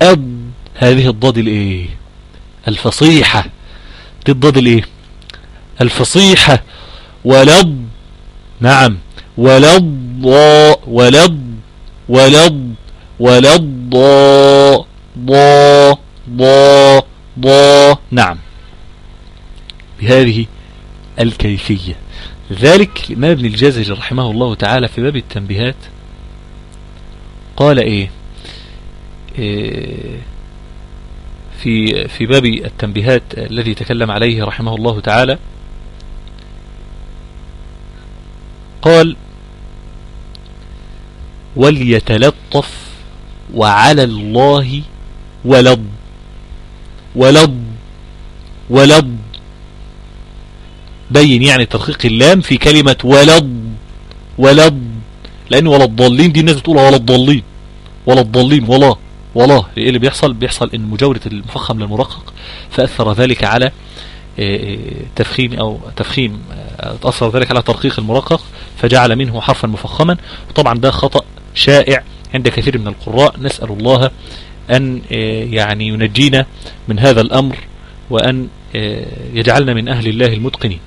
أب هذه الضاد الإيه؟ الفصيحة. دي الضاد الإيه؟ الفصيحة. ولب نعم. ولب ولب ولب ولب ضا ضا ضا ضا نعم. بهذه الكيفية. ذلك الإمام ابن الجزري رحمه الله تعالى في باب التنبيهات. قال إيه, إيه في في باب التنبيهات الذي تكلم عليه رحمه الله تعالى. قال وليتلطف وعلى الله ولض ولض ولض. بين يعني ترقيق اللام في كلمة ولض ولض. لأن ولا الضالين دي الناس بتقولها ولا الضالين. ولا الضالين ولا ولا. إيه اللي بيحصل؟ بيحصل إن مجاورة المفخم للمرقق فأثر ذلك على تفخيم أو تفخيم تأثر ذلك على ترقيق المرقق فجعل منه حرفا مفخما. وطبعا ده خطأ شائع عند كثير من القراء. نسأل الله أن يعني ينجينا من هذا الأمر وأن يجعلنا من أهل الله المتقنين.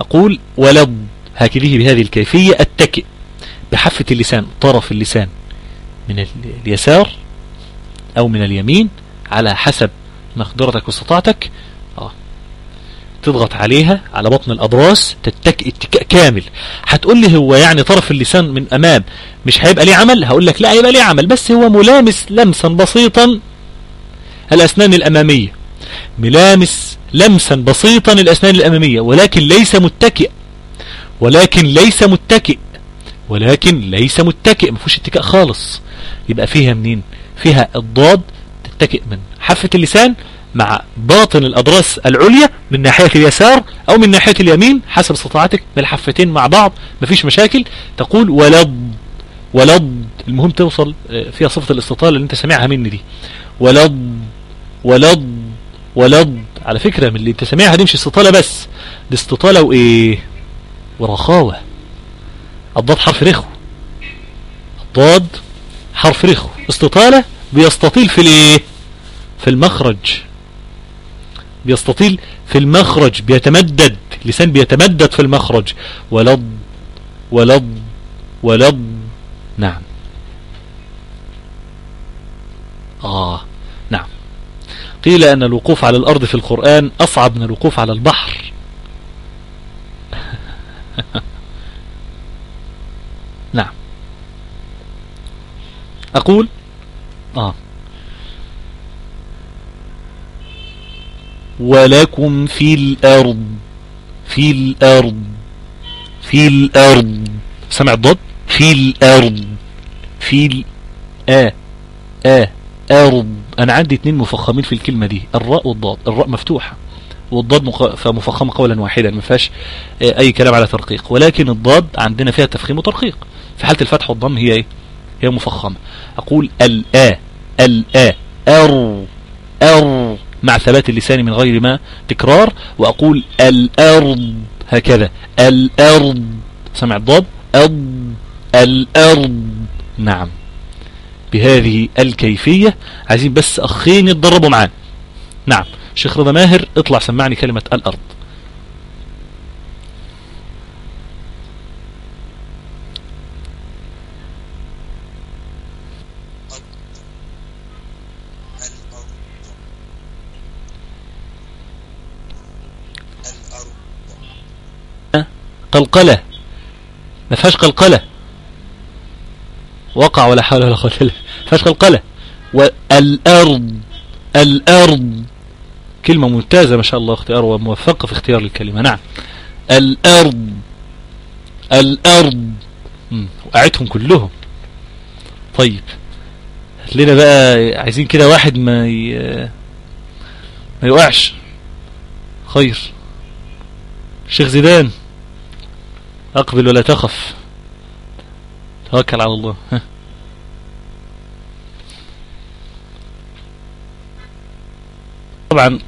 أقول ولض هكذه بهذه الكيفية التكئ بحافة اللسان طرف اللسان من اليسار أو من اليمين على حسب مقدرتك واستطاعتك. آه. تضغط عليها على بطن الأضراس تتكئ اتكاء كامل. هتقول لي هو يعني طرف اللسان من أمام مش هيبقى ليه عمل؟ هقول لك لا هيبقى ليه عمل بس هو ملامس لمسا بسيطا الأسنان الأمامية. ملامس لمسا بسيطا الأسنان الأمامية ولكن ليس متكئ ولكن ليس متكئ. ولكن ليس متكئ. ما فيهوش اتكاء خالص. يبقى فيها منين؟ فيها الضاد تتكئ من حافة اللسان مع باطن الأضراس العليا من ناحية اليسار أو من ناحية اليمين حسب استطاعتك. من الحفتين مع بعض. مفيش مشاكل. تقول ولض. ولض. المهم توصل آه، فيها صفة الاستطالة اللي انت سامعها مني دي. ولض. ولض. ولض. على فكرة من اللي انت سامعها دي مش استطالة بس. دي استطالة وإيه؟ ورخاوة. الضاد حرف رخو. الضاد حرف رخو. استطالة بيستطيل في الايه؟ في المخرج. بيستطيل في المخرج. بيتمدد. لسان بيتمدد في المخرج. ولض ولض ولض. نعم. آه. نعم. قيل أن الوقوف على الأرض في القرآن أصعب من الوقوف على البحر. نعم. أقول؟ آه. ولكم في الأرض في الأرض في الأرض. سمع الضد في الأرض في ال آ آ أرض. أنا عندي اتنين مفخمين في الكلمة دي الراء والضاد. الراء مفتوحة والضاد فمفخمة قولا واحدا ما فيهاش آه، أي كلام على ترقيق. ولكن الضاد عندنا فيها تفخيم وترقيق. في حالة الفتح والضم هي إيه؟ هي مفخمة. أقول الآ الآ أر أر مع ثبات اللسان من غير ما تكرار وأقول الأرض هكذا. الأرض سمع الضاد. أض الأرض نعم. بهذه الكيفية عايزين بس أخين يتدربوا معانا. نعم. شيخ رضا ماهر اطلع سمعني كلمة الأرض الأرض الأرض قلقلة. ما فيهاش قلقلة. وقع ولا حول ولا قوة بالله. ما فيهاش قلقلة. والأرض الأرض. كلمة ممتازة ما شاء الله اختيار وموفقة في اختيار الكلمة. نعم. الأرض الأرض. وقعتهم كلهم. طيب. هات لنا بقى عايزين كده واحد ما ي... ما يوقعش خير. شيخ زيدان. أقبل ولا تخف. توكل على الله. طبعا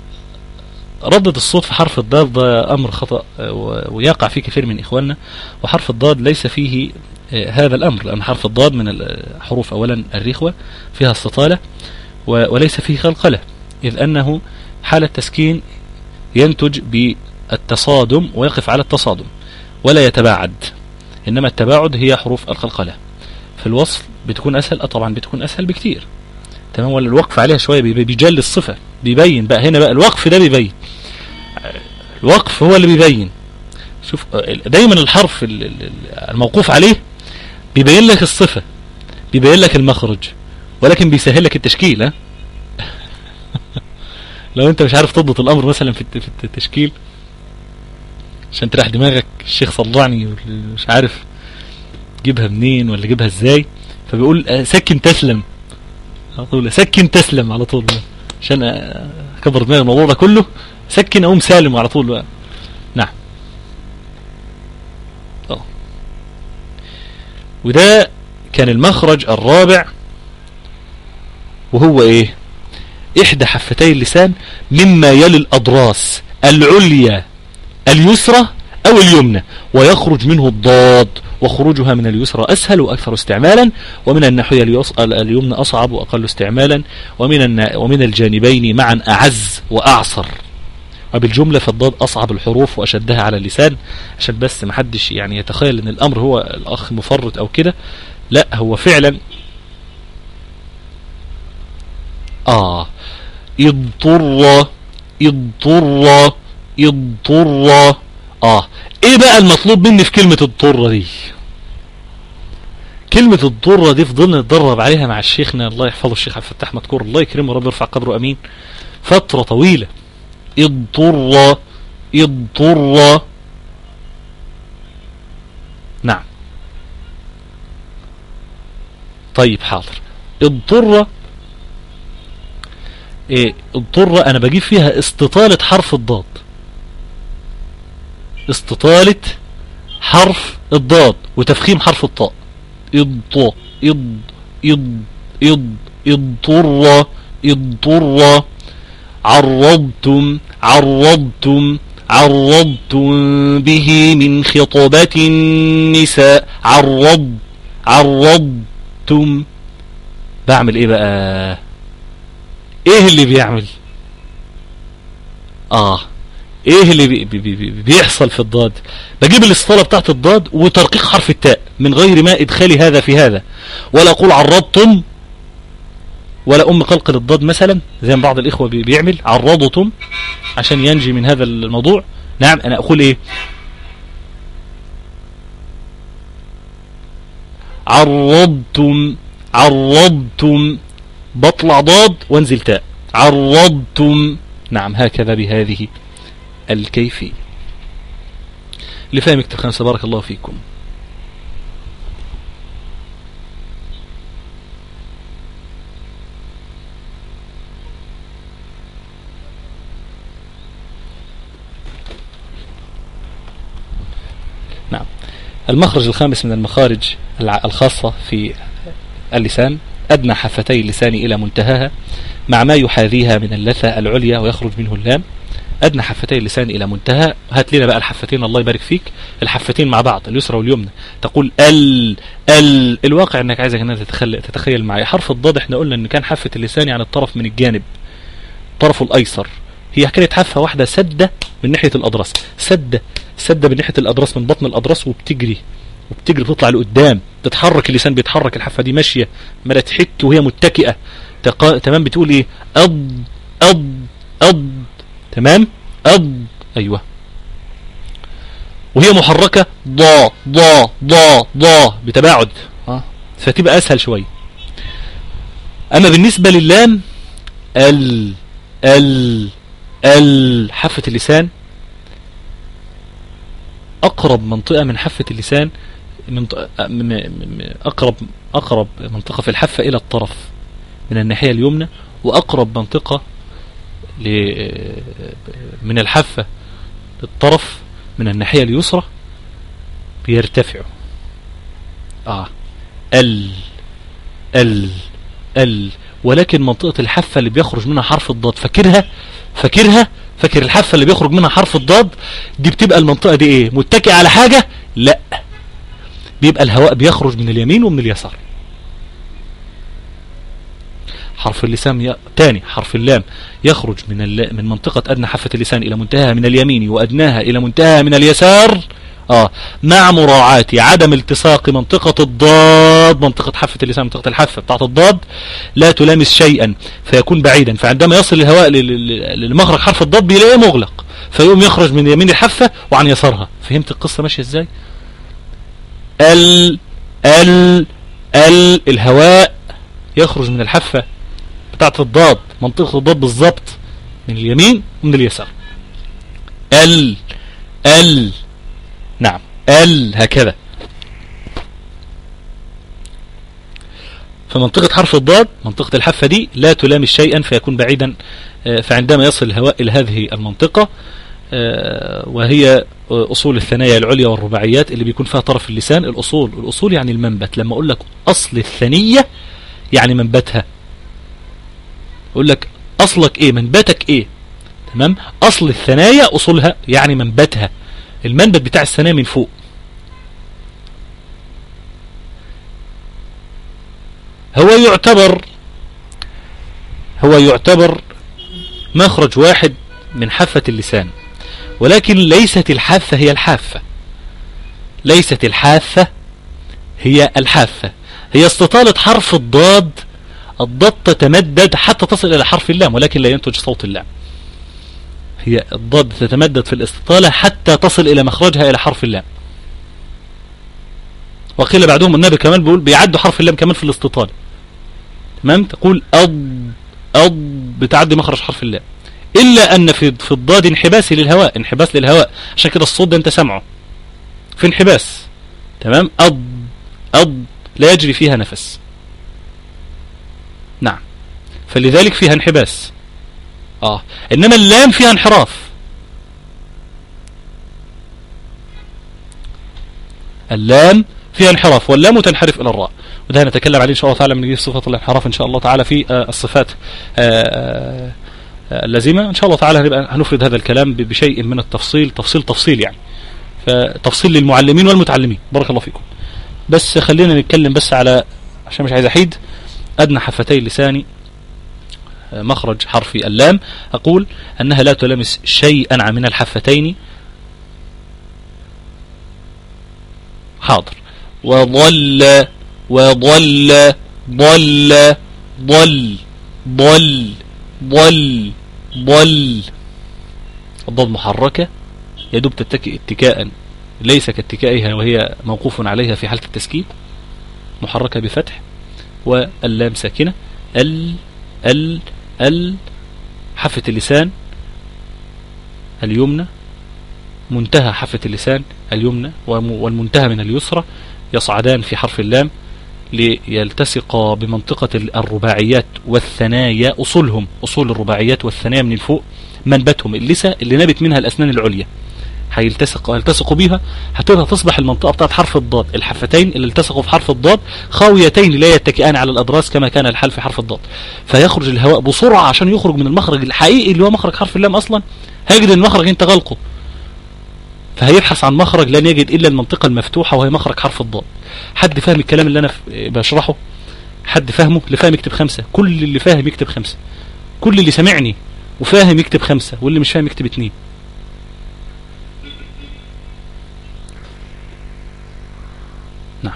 ردة الصوت في حرف الضاد ده أمر خطأ آه، ويقع فيه كثير من إخواننا. وحرف الضاد ليس فيه آه، هذا الأمر لأن حرف الضاد من الحروف أولا الرخوة فيها استطالة وليس فيه خلقلة إذ أنه حالة تسكين ينتج بالتصادم ويقف على التصادم. ولا يتباعد. إنما التباعد هي حروف القلقلة. في الوصل بتكون أسهل أه طبعا بتكون أسهل بكتير. تمام؟ ولا الوقف عليها شوية بي- بيجلي الصفة بيبين بقى. هنا بقى الوقف ده بيبين. الوقف هو اللي بيبين. شوف آه، دايما الحرف ال- ال- ال- الموقوف عليه بيبين لك الصفة بيبين لك المخرج ولكن بيسهل لك التشكيل ها [LAUGHS] لو أنت مش عارف تضبط الأمر مثلا في التشكيل. عشان تريح دماغك الشيخ صلعني مش عارف جيبها منين ولا جيبها إزاي فبيقول سكن تسلم. على طول سكن تسلم على طول عشان أكبر دماغي الموضوع ده كله. سكن أقوم سالم على طول بقى. نعم. أه. وده كان المخرج الرابع وهو إيه؟ إحدى حفتي اللسان مما يلي الأضراس العليا. اليسرى أو اليمنى ويخرج منه الضاد وخروجها من اليسرى أسهل وأكثر استعمالا ومن الناحية اليص- اليمنى أصعب وأقل استعمالا ومن ومن الجانبين معا أعز وأعصر. وبالجملة فالضاد أصعب الحروف وأشدها على اللسان عشان بس محدش يعني يتخيل أن الأمر هو الأخ مفرط أو كده. لا هو فعلا آه. اضطر اضطر اضطر آه. إيه بقى المطلوب مني في كلمة اضطر دي؟ كلمة الضرة دي فضلنا نتدرب عليها مع الشيخنا الله يحفظه الشيخ عبد الفتاح مذكور الله يكرمه رب يرفع قدره أمين. فترة طويلة. اضطر اضطر نعم. طيب حاضر. اضطر إيه اضطر أنا بجيب فيها استطالة حرف الضاد. استطالة حرف الضاد وتفخيم حرف الطاء. اضط إض إض إض اضطر اضطر. عرضتم عرضتم عرضتم به من خطبة النساء. عرض عرضتم. بعمل إيه بقى؟ إيه اللي بيعمل؟ آه. إيه اللي بي بي بي بيحصل في الضاد؟ بجيب الاستطالة بتاعت الضاد وترقيق حرف التاء من غير ما إدخالي هذا في هذا. ولا أقول عرضتم ولا أم قلقل الضاد مثلا زي ما بعض الإخوة بيعمل عرضتم عشان ينجي من هذا الموضوع. نعم أنا أقول إيه؟ عرضتم عرضتم بطلع ضاد وانزل تاء. عرضتم نعم هكذا بهذه. الكيفية لفهم اكتب خمسة بارك الله فيكم. نعم. المخرج الخامس من المخارج الخاصة في اللسان أدنى حفتي اللسان إلى منتهاها مع ما يحاذيها من اللثة العليا ويخرج منه اللام. أدنى حفتي اللسان إلى منتهى. هات لنا بقى الحفتين الله يبارك فيك. الحفتين مع بعض اليسرى واليمنى. تقول ال ال. الواقع أنك عايزك أنك تتخيل, تتخيل معي. حرف الضاد إحنا قلنا أن كان حافة اللسان يعني الطرف من الجانب. طرفه الأيسر. هي كانت حافة واحدة سدة من ناحية الأضرس سدة سدة من ناحية الأضرس من بطن الأضرس وبتجري. وبتجري بتطلع لقدام. تتحرك اللسان بيتحرك الحافة دي ماشية. ما تحك وهي متكئة. تقا... تمام بتقول إيه؟ أض أض أض. تمام؟ أض أيوة. وهي محركة ضا ضا ضا ضا بتباعد. آه. فتبقى أسهل شوية. أما بالنسبة للام ال ال ال حافة اللسان. أقرب منطقة من حافة اللسان من أقرب أقرب منطقة في الحافة إلى الطرف من الناحية اليمنى وأقرب منطقة من الحافة للطرف من الناحية اليسرى بيرتفعوا. آه. ال ال ال. ولكن منطقة الحافة اللي بيخرج منها حرف الضاد فاكرها؟ فاكرها؟ فاكر الحافة اللي بيخرج منها حرف الضاد؟ دي بتبقى المنطقة دي إيه؟ متكئ على حاجة؟ لا. بيبقى الهواء بيخرج من اليمين ومن اليسار. حرف اللسان ي... تاني حرف اللام يخرج من الل... من منطقة أدنى حافة اللسان إلى منتهى من اليمين وأدناها إلى منتهى من اليسار. آه مع مراعاة عدم التصاق منطقة الضاد منطقة حافة اللسان منطقة الحافة بتاعت الضاد لا تلامس شيئا فيكون بعيدا. فعندما يصل الهواء لمخرج حرف الضاد بيلاقيه مغلق فيقوم يخرج من يمين الحافة وعن يسارها. فهمت القصة ماشية إزاي؟ ال ال ال الهواء يخرج من الحافة بتاعت الضاد منطقة الضاد بالظبط من اليمين ومن اليسار. ال ال نعم ال هكذا. فمنطقة حرف الضاد منطقة الحافة دي لا تلامس شيئا فيكون بعيدا فعندما يصل الهواء إلى هذه المنطقة وهي أصول الثنايا العليا والرباعيات اللي بيكون فيها طرف اللسان. الأصول الأصول يعني المنبت. لما أقول لك أصل الثنية يعني منبتها. أقول لك أصلك إيه؟ منبتك إيه؟ تمام؟ أصل الثنايا أصولها يعني منبتها. المنبت بتاع الثنايا من فوق. هو يعتبر هو يعتبر مخرج واحد من حافة اللسان. ولكن ليست الحافة هي الحافة. ليست الحافة هي الحافة. هي استطالة حرف الضاد الضاد تتمدد حتى تصل إلى حرف اللام ولكن لا ينتج صوت اللام. هي الضاد تتمدد في الاستطالة حتى تصل إلى مخرجها إلى حرف اللام. وقيل بعدهم النبي كمان بيقول بيعدوا حرف اللام كمان في الاستطالة. تمام؟ تقول أض أض بتعدي مخرج حرف اللام. إلا أن في في الضاد انحباس للهواء انحباس للهواء. عشان كده الصوت ده أنت سامعه. في انحباس. تمام؟ أض أض لا يجري فيها نفس. فلذلك فيها انحباس. آه. إنما اللام فيها انحراف. اللام فيها انحراف واللام تنحرف إلى الراء. وده نتكلم عليه إن شاء الله تعالى من صفة الانحراف إن شاء الله تعالى في آه، الصفات آه، آه، اللازمة. إن شاء الله تعالى هنبقى هنفرد هذا الكلام بشيء من التفصيل تفصيل تفصيل يعني. فتفصيل للمعلمين والمتعلمين. بارك الله فيكم. بس خلينا نتكلم بس على عشان مش عايز أحيد أدنى حفتي لساني. مخرج حرف اللام أقول أنها لا تلامس شيئا من الحفتين. حاضر. وظل وظل ضل ضل ضل ضل ضل الضاد محركة يدوب تتكئ اتكاء ليس كاتكائها وهي موقوف عليها في حالة التسكين محركة بفتح واللام ساكنة. ال ال حافة اللسان اليمنى منتهى حافة اللسان اليمنى والمنتهى من اليسرى يصعدان في حرف اللام ليلتصق بمنطقة الرباعيات والثنايا أصولهم أصول الرباعيات والثنايا من الفوق منبتهم اللسة اللي نبت منها الأسنان العليا. هيلتصق هيلتصقوا بيها تصبح المنطقة بتاعت حرف الضاد. الحفتين اللي التصقوا في حرف الضاد خاويتين لا يتكئان على الأضراس كما كان الحال في حرف الضاد. فيخرج الهواء بسرعة عشان يخرج من المخرج الحقيقي اللي هو مخرج حرف اللام أصلا. هيجد المخرج أنت غلقه. فهيبحث عن مخرج لن يجد إلا المنطقة المفتوحة وهي مخرج حرف الضاد. حد فاهم الكلام اللي أنا بشرحه؟ حد فاهمه؟ اللي فاهم يكتب خمسة. كل اللي فاهم يكتب خمسة. كل اللي سمعني وفاهم يكتب خمسة واللي مش فاهم يكتب اتنين آه،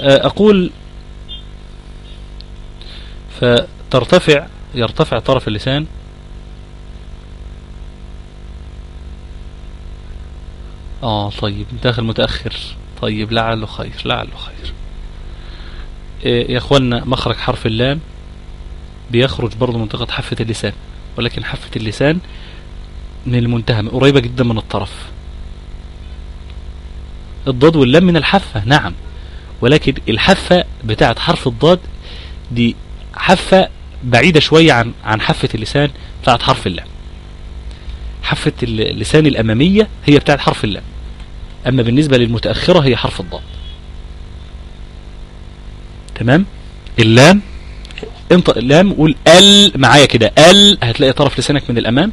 أقول فترتفع يرتفع طرف اللسان. آه طيب داخل متأخر. طيب لعله خير لعله خير. إيه يا اخوانا مخرج حرف اللام بيخرج برضه منطقة حافة اللسان ولكن حافة اللسان من المنتهى قريبة جدا من الطرف. الضاد واللام من الحافة نعم. ولكن الحافة بتاعت حرف الضاد دي حافة بعيدة شوية عن عن حافة اللسان بتاعت حرف اللام. حافة اللسان الأمامية هي بتاعت حرف اللام. أما بالنسبة للمتأخرة هي حرف الضاد. تمام؟ اللام انطق اللام قول ال معايا كده. ال هتلاقي طرف لسانك من الأمام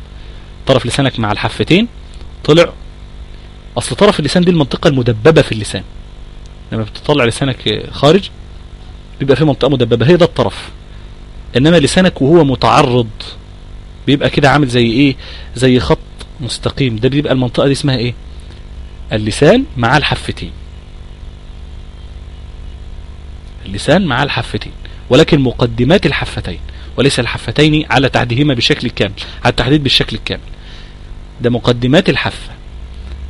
طرف لسانك مع الحفتين طلع. أصل طرف اللسان دي المنطقة المدببة في اللسان. لما بتطلع لسانك خارج بيبقى في منطقة مدببة. هي ده الطرف. إنما لسانك وهو متعرض بيبقى كده عامل زي إيه؟ زي خط مستقيم. ده بيبقى المنطقة دي اسمها إيه؟ اللسان مع الحفتين. اللسان مع الحفتين. ولكن مقدمات الحفتين. وليس الحفتين على تحديدهما بالشكل الكامل على التحديد بالشكل الكامل. ده مقدمات الحفة.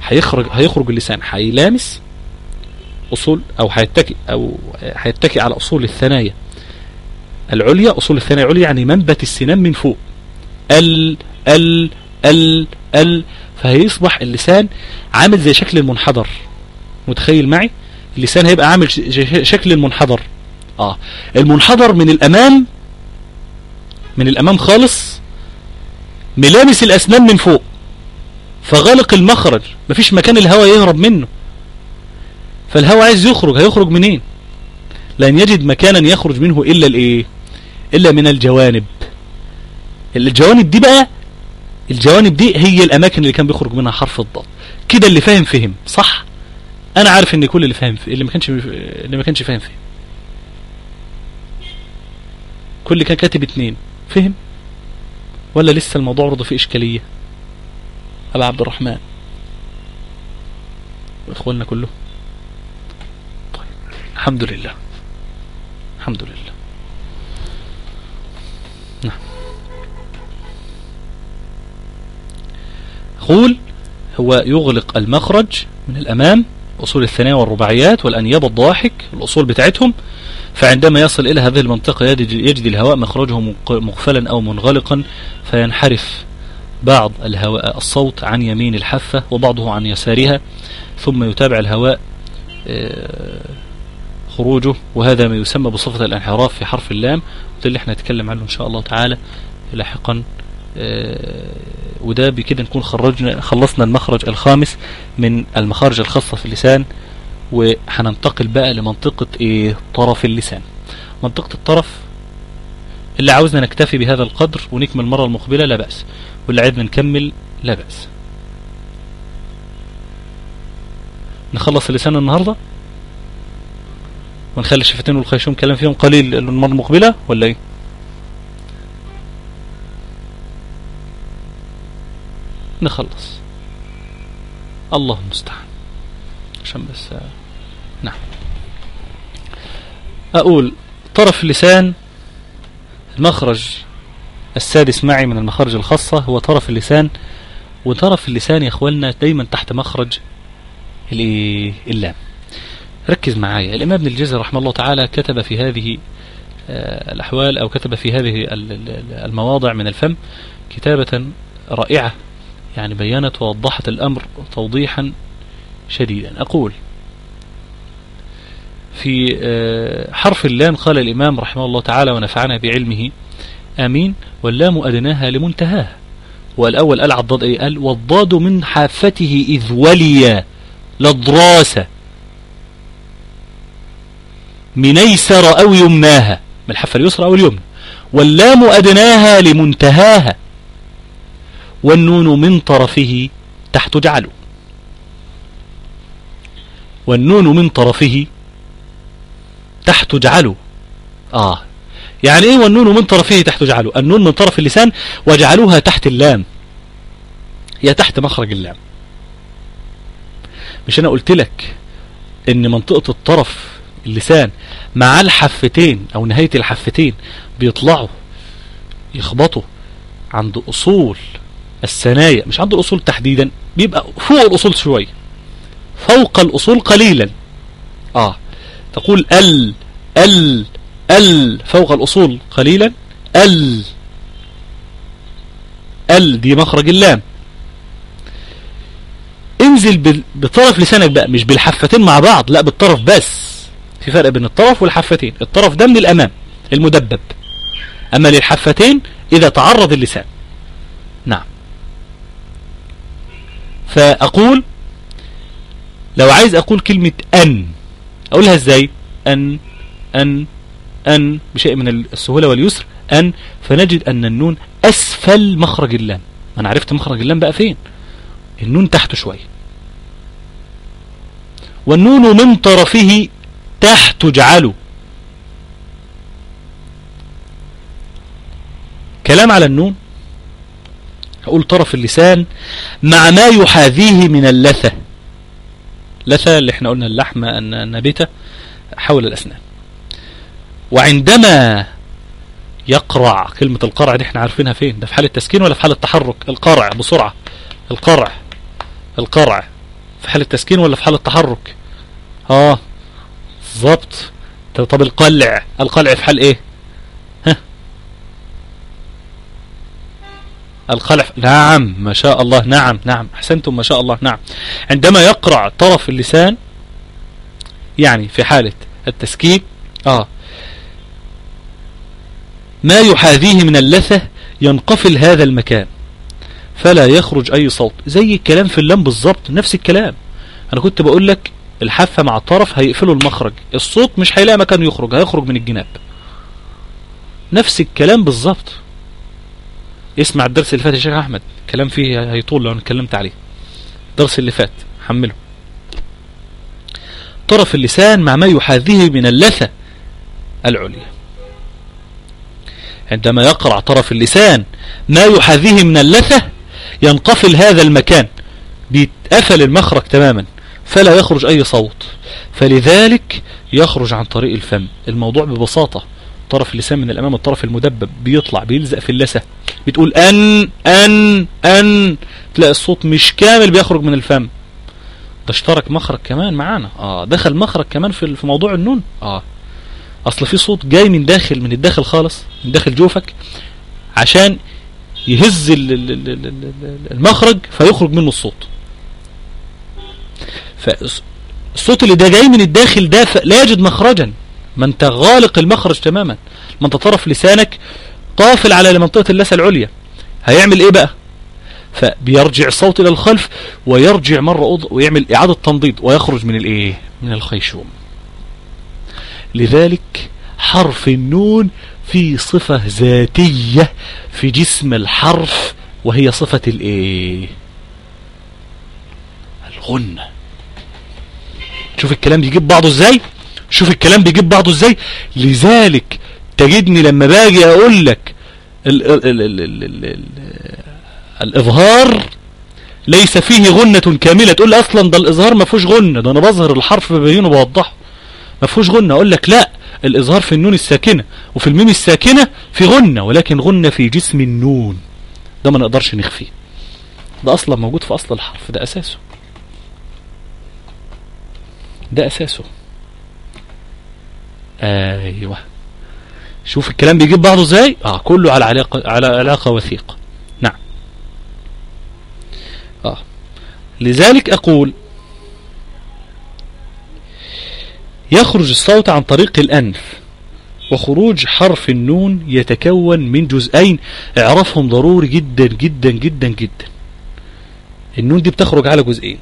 هيخرج هيخرج اللسان هيلامس أصول أو هيتكي أو هيتكي على أصول الثنايا. العليا أصول الثنايا العليا يعني منبت السنان من فوق. ال ال ال ال فهيصبح اللسان عامل زي شكل المنحدر. متخيل معي؟ اللسان هيبقى عامل شكل المنحدر. آه. المنحدر من الأمام من الأمام خالص ملامس الأسنان من فوق. فغلق المخرج. مفيش مكان الهواء يهرب منه. فالهواء عايز يخرج هيخرج منين؟ لن يجد مكانا يخرج منه إلا الإيه؟ إلا من الجوانب. الجوانب دي بقى الجوانب دي هي الأماكن اللي كان بيخرج منها حرف الضاد. كده اللي فاهم فهم صح؟ أنا عارف إن كل اللي فاهم اللي ما كانش اللي ما كانش فاهم فهم. كل اللي كان كاتب اتنين فهم؟ ولا لسه الموضوع برضه فيه إشكالية؟ أبا عبد الرحمن. وإخواننا كلهم. الحمد لله. الحمد لله. نعم. هو يغلق المخرج من الأمام أصول الثنايا والرباعيات والأنياب الضواحك الأصول بتاعتهم فعندما يصل إلى هذه المنطقة يجد الهواء مخرجه مقفلا أو منغلقا فينحرف بعض الهواء الصوت عن يمين الحافة وبعضه عن يسارها ثم يتابع الهواء آه، خروجه وهذا ما يسمى بصفة الانحراف في حرف اللام وده اللي إحنا نتكلم عنه إن شاء الله تعالى لاحقا. آه، وده بكده نكون خرجنا خلصنا المخرج الخامس من المخارج الخاصة في اللسان وهننتقل بقى لمنطقة إيه؟ طرف اللسان. منطقة الطرف اللي عاوزنا نكتفي بهذا القدر ونكمل المرة المقبلة لا بأس. واللي عايزنا نكمل لا بأس. نخلص اللسان النهاردة؟ ونخلي الشفتين والخيشوم كلام فيهم قليل المرة المقبلة ولا إيه؟ نخلص. الله المستعان. عشان بس نعم. أقول طرف اللسان المخرج السادس معي من المخارج الخاصة هو طرف اللسان وطرف اللسان يا إخواننا دايما تحت مخرج اللام. ركز معايا. الإمام ابن الجزر رحمه الله تعالى كتب في هذه آه، الأحوال أو كتب في هذه المواضع من الفم كتابة رائعة يعني بينت ووضحت الأمر توضيحا شديدا. أقول في آه، حرف اللام قال الإمام رحمه الله تعالى ونفعنا بعلمه آمين واللام أدناها لمنتهاها والأول قال عضاد أي قال والضاد من حافته إذ ولي لضراسة من أيسر أو يمناها من الحافة اليسرى أو اليمنى. واللام أدناها لمنتهاها والنون من طرفه تحت جعله. والنون من طرفه تحت جعله. آه. يعني إيه والنون من طرفه تحت جعله؟ النون من طرف اللسان وجعلوها تحت اللام. هي تحت مخرج اللام. مش أنا قلت لك إن منطقة الطرف اللسان مع الحفتين أو نهاية الحفتين بيطلعوا يخبطوا عند أصول الثنايا مش عند الأصول تحديدا بيبقى فوق الأصول شوية فوق الأصول قليلا. آه تقول ال ال ال فوق الأصول قليلا ال ال دي مخرج اللام. انزل بطرف لسانك بقى مش بالحفتين مع بعض لا بالطرف بس. في فرق بين الطرف والحفتين. الطرف ده من الأمام المدبب. أما للحفتين إذا تعرض اللسان. نعم. فأقول لو عايز أقول كلمة أن أقولها إزاي؟ أن أن أن بشيء من السهولة واليسر. أن فنجد أن النون أسفل مخرج اللام. أنا عرفت مخرج اللام بقى فين؟ النون تحت شوية. والنون من طرفه تحت اجعلوا كلام على النون. هقول طرف اللسان. مع ما يحاذيه من اللثة. لثة اللي إحنا قلنا اللحمة النابتة حول الأسنان. وعندما يقرع كلمة القرع دي إحنا عارفينها فين؟ ده في حالة تسكين ولا في حالة تحرك القرع بسرعة. القرع. القرع. في حالة تسكين ولا في حالة تحرك آه. بالظبط طب القلع. القلع في حال إيه؟ القلع نعم ما شاء الله. نعم نعم. أحسنتم ما شاء الله. نعم. عندما يقرع طرف اللسان يعني في حالة التسكين آه. ما يحاذيه من اللثة ينقفل هذا المكان. فلا يخرج أي صوت. زي الكلام في اللام بالظبط نفس الكلام. أنا كنت بقول لك الحافة مع الطرف هيقفلوا المخرج. الصوت مش هيلاقي مكان يخرج هيخرج من الجناب. نفس الكلام بالظبط. اسمع الدرس اللي فات يا شيخ أحمد. كلام فيه هيطول لو أنا اتكلمت عليه. الدرس اللي فات حمله. طرف اللسان مع ما يحاذيه من اللثة العليا. عندما يقرع طرف اللسان ما يحاذيه من اللثة ينقفل هذا المكان. بيتقفل المخرج تماما. فلا يخرج أي صوت. فلذلك يخرج عن طريق الفم. الموضوع ببساطة. طرف اللسان من الأمام الطرف المدبب. بيطلع بيلزق في اللثة بتقول أن أن أن. تلاقي الصوت مش كامل بيخرج من الفم. ده اشترك مخرج كمان معانا. آه دخل مخرج كمان في في موضوع النون. آه. أصل في صوت جاي من داخل من الداخل خالص من داخل جوفك عشان يهز المخرج فيخرج منه الصوت. الصوت اللي ده جاي من الداخل ده لا يجد مخرجا. ما انت غالق المخرج تماما. ما انت طرف لسانك قافل على منطقة اللثة العليا. هيعمل إيه بقى؟ فبيرجع الصوت إلى الخلف ويرجع مرة. ويعمل إعادة تنضيد ويخرج من الإيه؟ من الخيشوم. لذلك حرف النون في صفة ذاتية في جسم الحرف وهي صفة الإيه؟ الغنة. شوف الكلام بيجيب بعضه إزاي؟ شوف الكلام بيجيب بعضه إزاي؟ لذلك تجدني لما باجي أقول لك ال ال ال ال ال ال ال الإظهار ليس فيه غنة كاملة. تقول لي أصلا ده الإظهار ما فيهوش غنة. ده أنا بظهر الحرف ببينه بوضحه ما فيهوش غنة. أقول لك لا الإظهار في النون الساكنة وفي الميم الساكنة في غنة ولكن غنة في جسم النون. ده ما نقدرش نخفيه. ده أصلا موجود في أصل الحرف ده أساسه. ده أساسه. أيوه. شوف الكلام بيجيب بعضه إزاي؟ آه كله على علاقة على علاقة وثيقة. نعم. آه. لذلك أقول يخرج الصوت عن طريق الأنف وخروج حرف النون يتكون من جزئين اعرفهم ضروري جدا جدا جدا جدا. النون دي بتخرج على جزئين.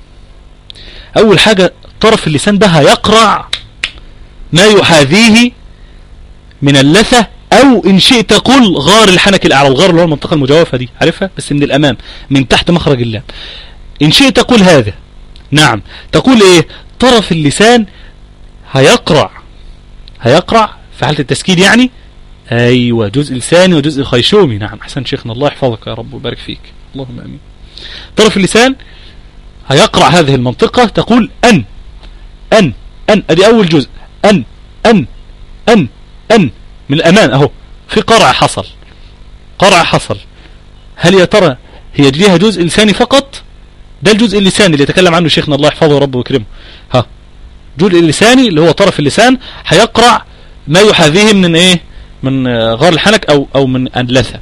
أول حاجة طرف اللسان ده هيقرع ما يحاذيه من اللثة أو إن شئت قل غار الحنك الأعلى. الغار اللي هو المنطقة المجوفة دي عارفها؟ بس من الأمام من تحت مخرج اللام. إن شئت قل هذا. نعم. تقول إيه؟ طرف اللسان هيقرع هيقرع في حالة التسكين يعني؟ أيوه جزء لساني وجزء خيشومي نعم. أحسن شيخنا الله يحفظك يا رب ويبارك فيك. اللهم آمين. طرف اللسان هيقرع هذه المنطقة تقول أن. أن أن ادي أول جزء. أن أن أن أن. من الأمان أهو. في قرع حصل. قرع حصل. هل يا ترى هي ليها جزء لساني فقط؟ ده الجزء اللساني اللي يتكلم عنه شيخنا. الله يحفظه وربه ويكرمه. ها. جزء اللساني اللي هو طرف اللسان هيقرع ما يحاذيه من إيه؟ من غار الحنك أو أو من اللثه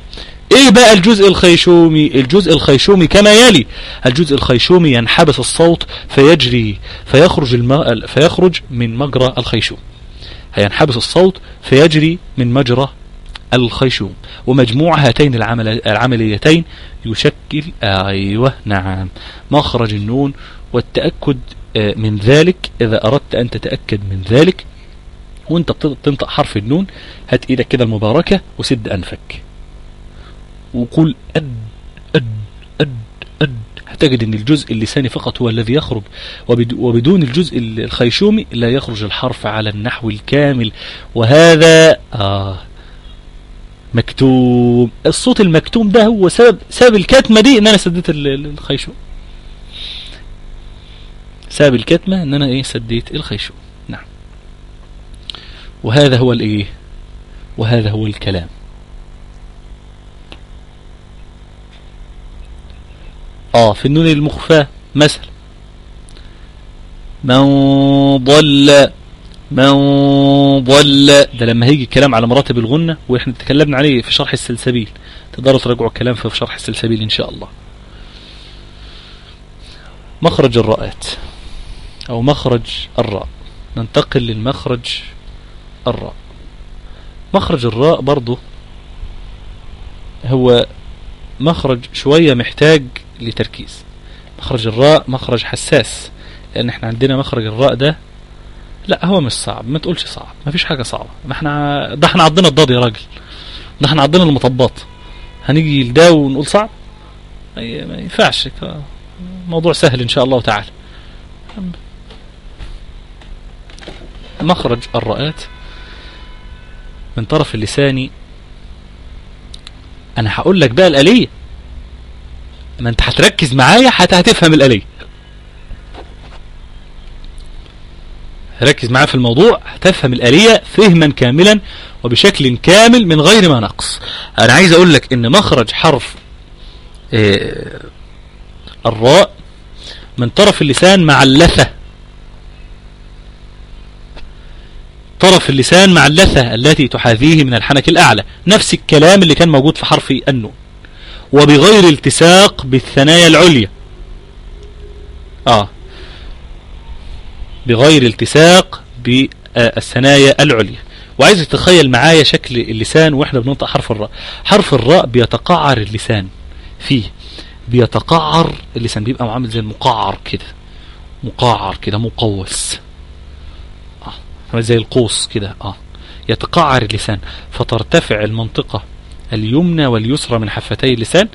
إيه بقى الجزء الخيشومي؟ الجزء الخيشومي كما يلي. الجزء الخيشومي ينحبس الصوت فيجري فيخرج الم... فيخرج من مجرى الخيشوم. هينحبس الصوت فيجري من مجرى الخيشوم. ومجموع هاتين العمل العمليتين يشكل أيوه نعم. مخرج النون والتأكد من ذلك. إذا أردت أن تتأكد من ذلك وأنت بتنطق حرف النون هات إيدك كده المباركة وسد أنفك. وقول أد أد أد أد هتجد إن الجزء اللساني فقط هو الذي يخرج وبدون الجزء الخيشومي لا يخرج الحرف على النحو الكامل. وهذا آه مكتوم. الصوت المكتوم ده هو سبب سبب الكتمة دي إن أنا سديت الخيشوم. سبب الكتمة إن أنا إيه سديت الخيشوم. نعم. وهذا هو الإيه؟ وهذا هو الكلام. آه في النون المخفاة مثلا من ضل من ضل. ده لما هيجي الكلام على مراتب الغنة وإحنا تكلمنا عليه في شرح السلسبيل. تقدروا تراجعوا الكلام في شرح السلسبيل إن شاء الله. مخرج الراءات أو مخرج الراء ننتقل للمخرج الراء مخرج الراء برضه هو مخرج شوية محتاج لتركيز. مخرج الراء مخرج حساس. لأن إحنا عندنا مخرج الراء ده لا هو مش صعب. ما تقولش صعب. ما فيش حاجة صعبة. ما إحنا ده إحنا عضنا الضاد يا راجل. ده إحنا عضنا المطبات. هنيجي لده ونقول صعب؟ ما ينفعش. موضوع سهل إن شاء الله تعالى. مخرج الراءات من طرف اللساني أنا هقول لك بقى الآلية. ما انت هتركز معايا حتى هتفهم الآلية. ركز معايا في الموضوع هتفهم الآلية فهما كاملا وبشكل كامل من غير ما نقص. أنا عايز أقول لك إن مخرج حرف آه الراء من طرف اللسان مع اللثة. طرف اللسان مع اللثة التي تحاذيه من الحنك الأعلى. نفس الكلام اللي كان موجود في حرف النون. وبغير التساق بالثنايا العليا. آه. بغير التساق بالثنايا العليا. وعايز تتخيل معايا شكل اللسان وإحنا بننطق حرف الراء. حرف الراء بيتقعر اللسان. فيه. بيتقعر اللسان. بيبقى عامل زي المقعر كده. مقعر كده مقوس. آه. زي القوس كده. آه. يتقعر اللسان. فترتفع المنطقة اليمنى واليسرى من حفتي اللسان.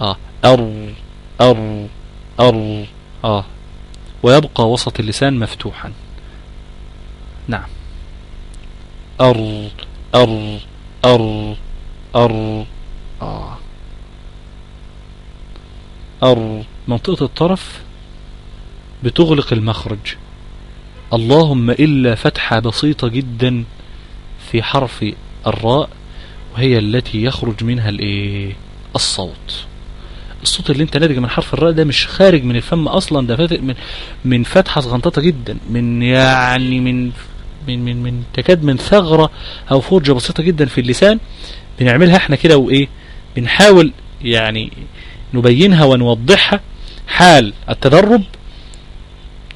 آه أر أر أر آه. ويبقى وسط اللسان مفتوحا. نعم. أر أر أر أر آه. أر منطقة الطرف بتغلق المخرج. اللهم إلا فتحة بسيطة جدا في حرف الراء. وهي التي يخرج منها الايه؟ الصوت. الصوت اللي انت ناتج من حرف الراء ده مش خارج من الفم أصلا ده فاتق من من فتحة صغنططة جدا من يعني من من من من تكاد من ثغرة أو فرجة بسيطة جدا في اللسان. بنعملها إحنا كده وإيه؟ بنحاول يعني نبينها ونوضحها حال التدرب.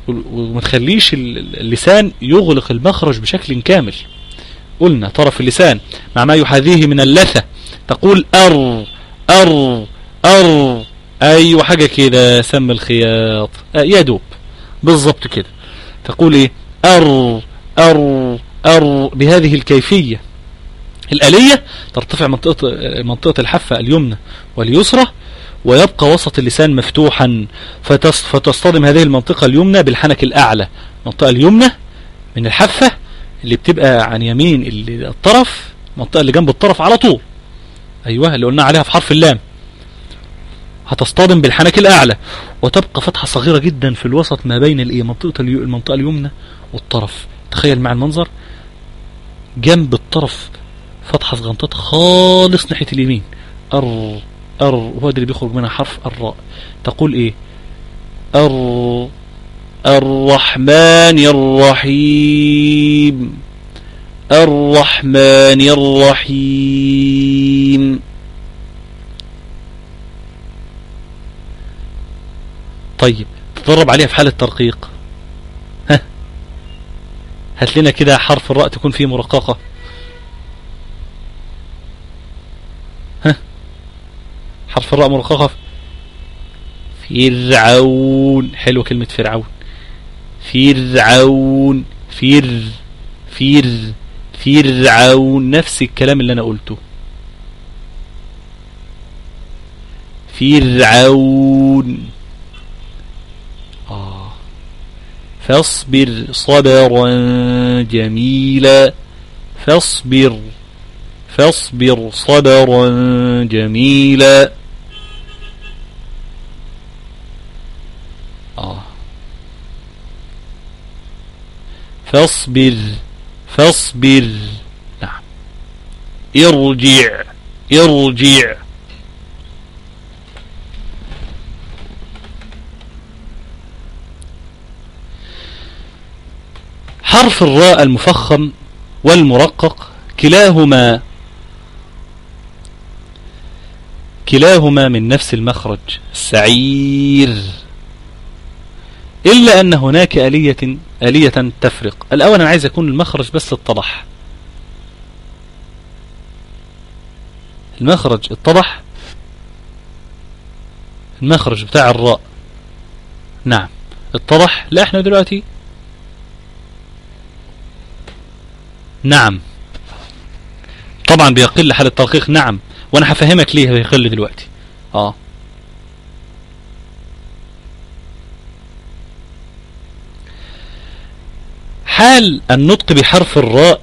وما تخليش اللسان يغلق المخرج بشكل كامل. قلنا طرف اللسان مع ما يحاذيه من اللثة تقول أر أر أر. أيوة حاجة كده سم الخياط. آه يا دوب. بالضبط كده. تقول إيه؟ أر أر أر. بهذه الكيفية. الآلية ترتفع منطقة, منطقة الحافة اليمنى واليسرى ويبقى وسط اللسان مفتوحا. فتصطدم هذه المنطقة اليمنى بالحنك الأعلى. المنطقة اليمنى من الحافة اللي بتبقى عن يمين الطرف المنطقة اللي جنب الطرف على طول. أيوة اللي قلنا عليها في حرف اللام. هتصطدم بالحنك الأعلى. وتبقى فتحة صغيرة جدا في الوسط ما بين الإيه؟ منطقة المنطقة اليمنى والطرف. تخيل مع المنظر. جنب الطرف فتحة صغنطات خالص ناحية اليمين. أر أر وهو ده اللي بيخرج منها حرف الراء. تقول إيه؟ أر الرحمن الرحيم. الرحمن الرحيم. طيب تدرب عليها في حالة ترقيق ها. هات لنا كده حرف الراء تكون فيه مرققة. ها. حرف الراء مرققة. فرعون. حلوة كلمة فرعون. فرعون فر فر فرعون نفس الكلام اللي أنا قلته. فرعون. آه. فاصبر صبرا جميلا. فاصبر فاصبر صبرا جميلا آه فاصبر فاصبر. نعم. ارجع ارجع. حرف الراء المفخم والمرقق كلاهما كلاهما من نفس المخرج. سعير إلا أن هناك آلية, آلية تفرق. الأول أنا عايز أكون المخرج بس اتضح المخرج اتضح المخرج بتاع الراء. نعم. اتضح لا إحنا دلوقتي نعم. طبعا بيقل حال الترقيق. نعم. وأنا هفهمك ليه بيقل دلوقتي. آه. حال النطق بحرف الراء.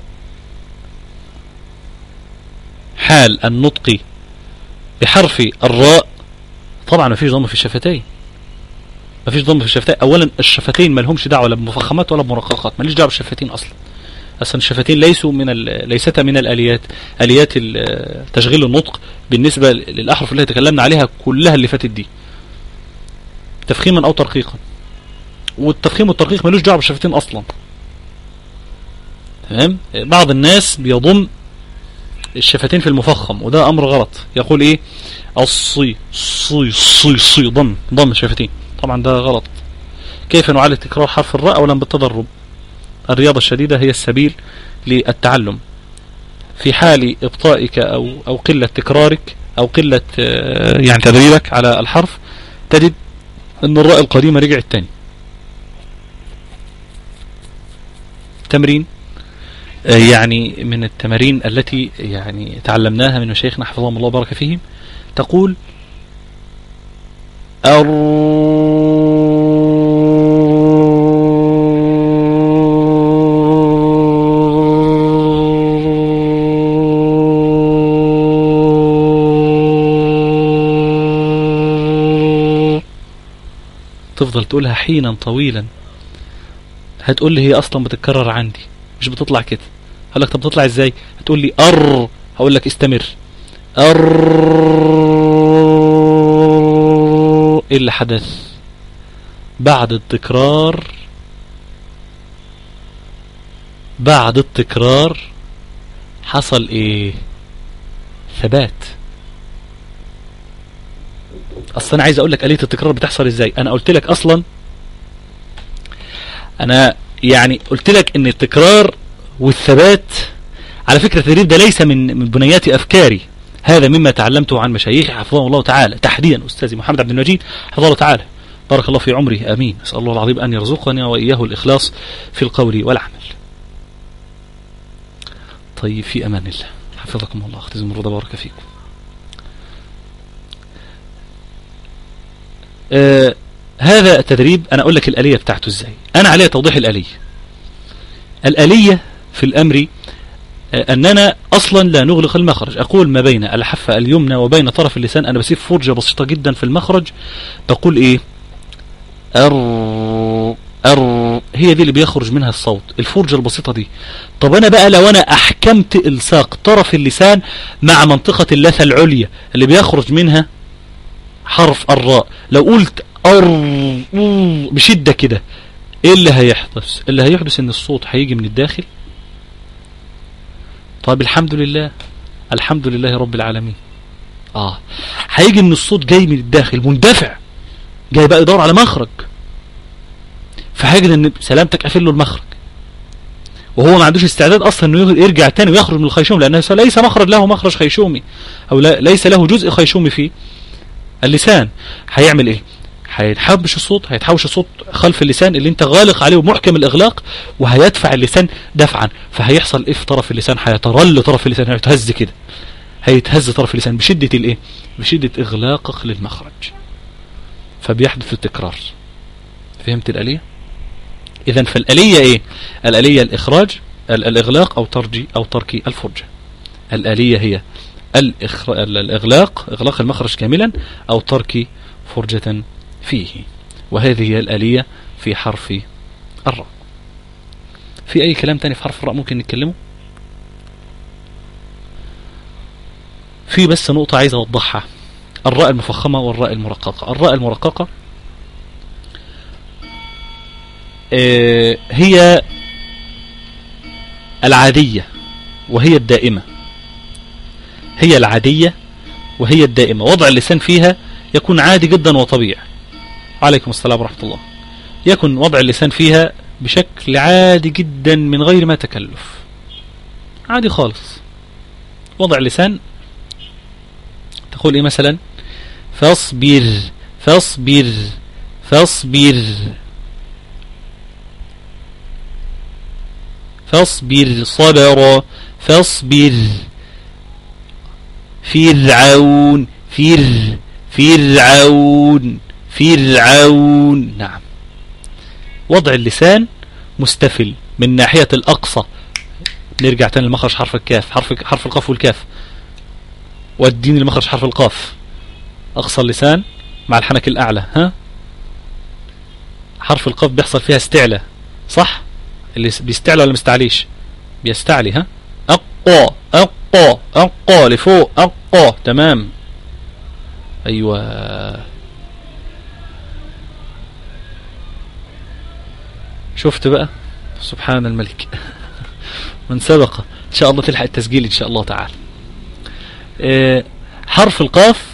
حال النطق بحرف الراء. طبعا ما فيش ضم في الشفتين. ما فيش ضم في الشفتين. اولا الشفتين ما لهمش دعوة لا بمفخمات ولا بمرققات. ماليش دعوة بالشفتين أصلا. أصلا الشفتين ليسوا من ليستا من الآليات. آليات تشغيل النطق بالنسبة للأحرف اللي تكلمنا عليها كلها اللي فاتت دي. تفخيما أو ترقيقا. والتفخيم والترقيق ملوش دعوة بالشفتين أصلا. تمام؟ بعض الناس بيضم الشفتين في المفخم وده أمر غلط. يقول إيه؟ الصي صي صي صي ضم ضم الشفتين. طبعا ده غلط. كيف نعالج تكرار حرف الراء أولا بالتدرب الرياضة الشديدة هي السبيل للتعلم. في حال إبطائك أو, أو قلة تكرارك أو قلة آه، يعني تدريبك على الحرف تجد أن الراء القديمة رجعت تاني. تمرين. يعني من التمارين التي يعني تعلمناها من مشايخنا حفظهم الله وبارك فيهم تقول تفضل تقولها حينا طويلا. هتقول لي هي أصلا بتتكرر عندي مش بتطلع كده. هقول لك طب بتطلع إزاي؟ هتقول لي أر. هقول لك استمر. أر. إيه اللي حدث؟ بعد التكرار. بعد التكرار حصل إيه؟ ثبات. أصلا أنا عايز أقول لك آلية التكرار بتحصل إزاي؟ أنا قلت لك أصلا أنا يعني قلت لك إن التكرار والثبات. على فكرة التدريب ده ليس من من بنيات أفكاري. هذا مما تعلمته عن مشايخي حفظهم الله تعالى. تحديدا أستاذي محمد عبد المجيد حفظه الله تعالى. بارك الله في عمره آمين. أسأل الله العظيم أن يرزقني وإياه الإخلاص في القول والعمل. طيب في أمان الله. حفظكم الله. أختي زمرد بارك فيكم. آه هذا التدريب أنا أقول لك الآلية بتاعته إزاي. أنا عليها توضيح الآلية. الآلية في الأمر آه أننا أصلا لا نغلق المخرج. أقول ما بين الحافه اليمنى وبين طرف اللسان. أنا بسيب فرجة بسيطة جدا في المخرج. بقول إيه؟ أر أر هي دي اللي بيخرج منها الصوت الفرجة البسيطة دي. طب أنا بقى لو أنا أحكمت إلساق طرف اللسان مع منطقة اللثة العليا اللي بيخرج منها حرف الراء. لو قلت أر بشدة كده إيه اللي هيحدث؟ اللي هيحدث إن الصوت هيجي من الداخل؟ طيب الحمد لله. الحمد لله رب العالمين. آه. هيجي إن الصوت جاي من الداخل مندفع. جاي بقى يدور على مخرج. فهيجد إن سلامتك قافل له المخرج. وهو ما عندوش استعداد أصلا إنه يرجع تاني ويخرج من الخيشوم لأنه ليس مخرج له مخرج خيشومي أو ليس له جزء خيشومي في اللسان. هيعمل إيه؟ هيتحبش الصوت هيتحوش الصوت خلف اللسان اللي انت غالق عليه ومحكم الإغلاق وهيدفع اللسان دفعا. فهيحصل إيه في طرف اللسان؟ هيترل طرف اللسان هيتهز كده. هيتهز طرف اللسان. بشدة الإيه؟ بشدة إغلاقك للمخرج. فبيحدث التكرار. فهمت الآلية؟ اذا فالآلية إيه؟ الآلية الإخراج الإغلاق أو ترجي أو ترك الفرجة. الآلية هي الإغلاق إغلاق المخرج كاملا أو ترك فرجة فيه. وهذه هي الآلية في حرف الراء. في أي كلام تاني في حرف الراء ممكن نتكلمه؟ في بس نقطة عايز أوضحها. الراء المفخمة والراء المرققة. الراء المرققة هي العادية وهي الدائمة. هي العادية وهي الدائمة. وضع اللسان فيها يكون عادي جدا وطبيعي. عليكم السلام ورحمة الله. يكون وضع اللسان فيها بشكل عادي جدا من غير ما تكلف. عادي خالص. وضع اللسان تقول إيه مثلا؟ فاصبر فاصبر فاصبر. فاصبر صبر فاصبر. فرعون فر فرعون. فرعون. نعم. وضع اللسان مستفل من ناحية الأقصى. نرجع تاني لمخرج حرف الكاف حرف حرف القاف والكاف. والدين لمخرج حرف القاف. أقصى اللسان مع الحنك الأعلى. ها؟ حرف القاف بيحصل فيها استعلى صح؟ اللي بيستعلى ولا مستعليش بيستعلي ها؟ أقوى أقوى أقوى لفوق أقوى تمام. أيوة. شفت بقى؟ سبحان الملك. من سبق. إن شاء الله تلحق التسجيل إن شاء الله تعالى آه حرف القاف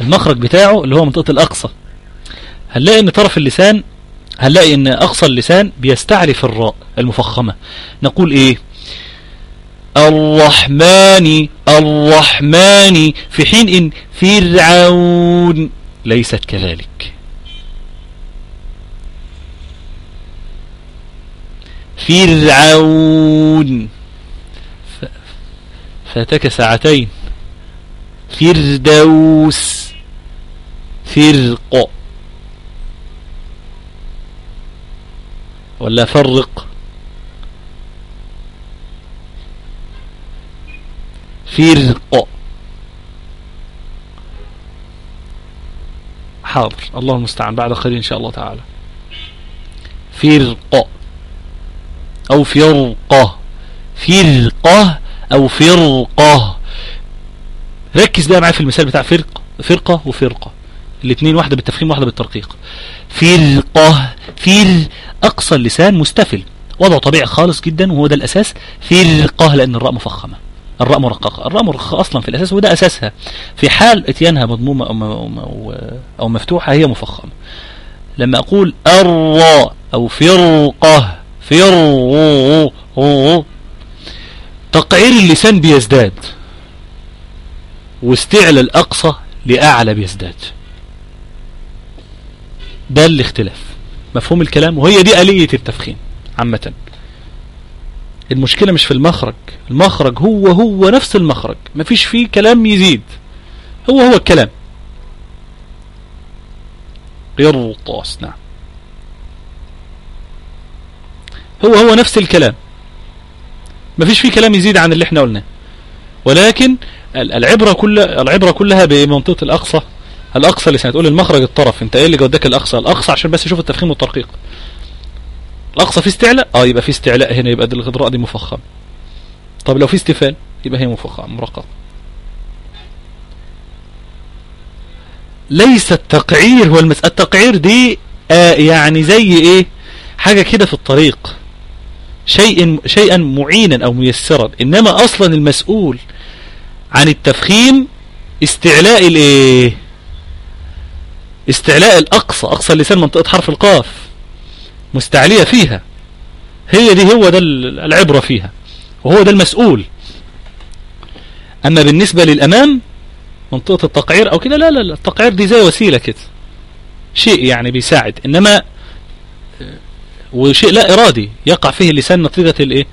المخرج بتاعه اللي هو منطقة الأقصى. هنلاقي إن طرف اللسان هنلاقي إن أقصى اللسان بيستعلي في الراء المفخمة. نقول إيه؟ الرحمن الرحمن في حين إن فرعون ليست كذلك. فرعون. فاتك ساعتين. فردوس. فرق. ولا فرق. فرق. حاضر. الله المستعان. بعد قليل إن شاء الله تعالى. فرق. أو فرقة. فرقة أو فرقة. ركز بقى معايا في المثال بتاع فرق فرقة وفرقة. الاثنين واحدة بالتفخيم واحدة بالترقيق. فرقة فر أقصى اللسان مستفل. وضعه طبيعي خالص جدا وهو ده الأساس. فرقة لأن الراء مفخمة. الراء مرققة. الراء مرققة أصلا في الأساس وده أساسها. في حال إتيانها مضمومة أو, أو مفتوحة هي مفخمة. لما أقول الراء أو فرقة فر تقعير اللسان بيزداد واستعلى الأقصى لأعلى بيزداد. ده الاختلاف. مفهوم الكلام؟ وهي دي آلية التفخيم عامة. المشكلة مش في المخرج. المخرج هو هو نفس المخرج. مفيش فيه كلام يزيد. هو هو الكلام. يرطاس نعم. هو هو نفس الكلام. مفيش فيه كلام يزيد عن اللي إحنا قلناه. ولكن العبرة كلها العبرة كلها بمنطقة الأقصى الأقصى اللي هتقول المخرج الطرف. انت إيه اللي جودك الأقصى الأقصى عشان بس يشوف التفخيم والترقيق. الأقصى في استعلاء؟ آه يبقى في استعلاء هنا يبقى الغضراء دي مفخم طب لو في استفال يبقى هي مفخم مرقق ليس التقعير هو المسألة التقعير دي آه يعني زي إيه؟ حاجة كده في الطريق. شيء شيئا معينا أو ميسرا إنما أصلا المسؤول عن التفخيم استعلاء الايه استعلاء الأقصى أقصى اللسان منطقة حرف القاف مستعلية فيها. هي دي هو ده العبرة فيها وهو ده المسؤول. أما بالنسبة للأمام منطقة التقعير أو كده لا لا لا التقعير دي زي وسيلة كده شيء يعني بيساعد. إنما وشيء لا إرادي يقع فيه اللسان نتيجة الايه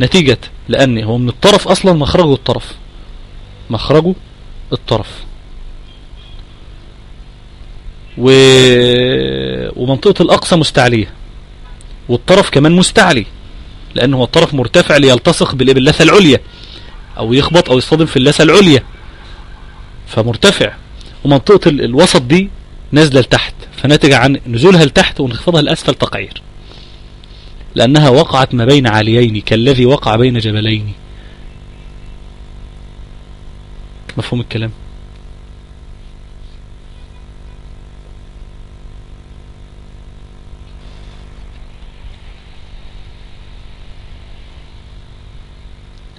نتيجة لأن هو من الطرف أصلا مخرجه الطرف. مخرجه الطرف. و... ومنطقة الأقصى مستعلية والطرف كمان مستعلي لأنه هو الطرف مرتفع ليلتصق باللثة العليا أو يخبط أو يصطدم في اللثة العليا. فمرتفع. ومنطقة الوسط دي نازلة لتحت فناتج عن نزولها لتحت وانخفاضها لأسفل تقعير. لأنها وقعت ما بين عاليين كالذي وقع بين جبلين. مفهوم الكلام؟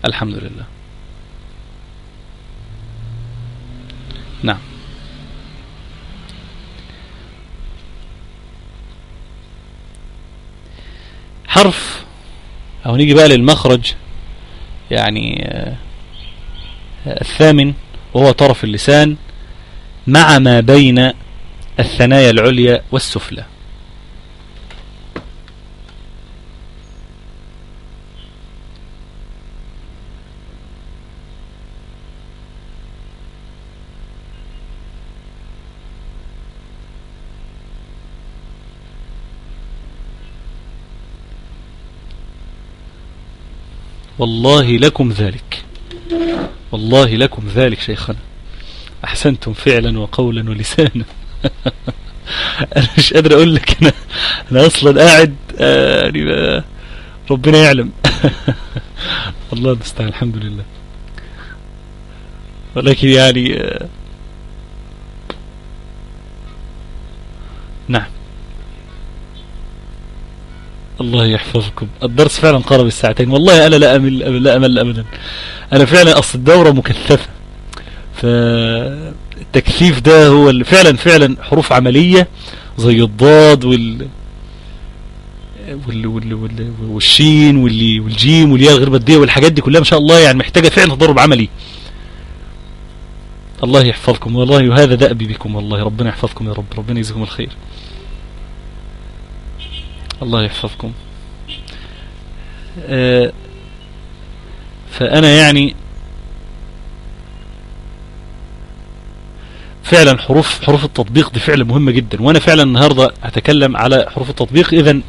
الحمد لله. نعم. حرف. أو نيجي بقى للمخرج. يعني الثامن وهو طرف اللسان. مع ما بين الثنايا العليا والسفلى. والله لكم ذلك. والله لكم ذلك شيخنا. أحسنتم فعلا وقولا ولسانا. [LAUGHS] أنا مش قادر أقول لك أنا, أنا أصلا قاعد آه يعني ربنا يعلم. [LAUGHS] الله المستعان الحمد لله. ولكن يعني آه نعم. الله يحفظكم. الدرس فعلا قرب الساعتين. والله أنا لا أمل, لا أمل أبدا. أنا فعلا أصل الدورة مكثفة. فالتكثيف ده هو فعلا فعلا حروف عملية زي الضاد وال وال وال وال والشين واللي والجيم والياء الغير ماديه والحاجات دي كلها ما شاء الله يعني محتاجة فعلا تدرب عملي. الله يحفظكم. والله وهذا دأبي بكم. والله ربنا يحفظكم يا رب. ربنا يجزيكم الخير. الله يحفظكم. آه فأنا يعني فعلا حروف حروف التطبيق دي فعلا مهمة جدا وأنا فعلا النهاردة أتكلم على حروف التطبيق اذا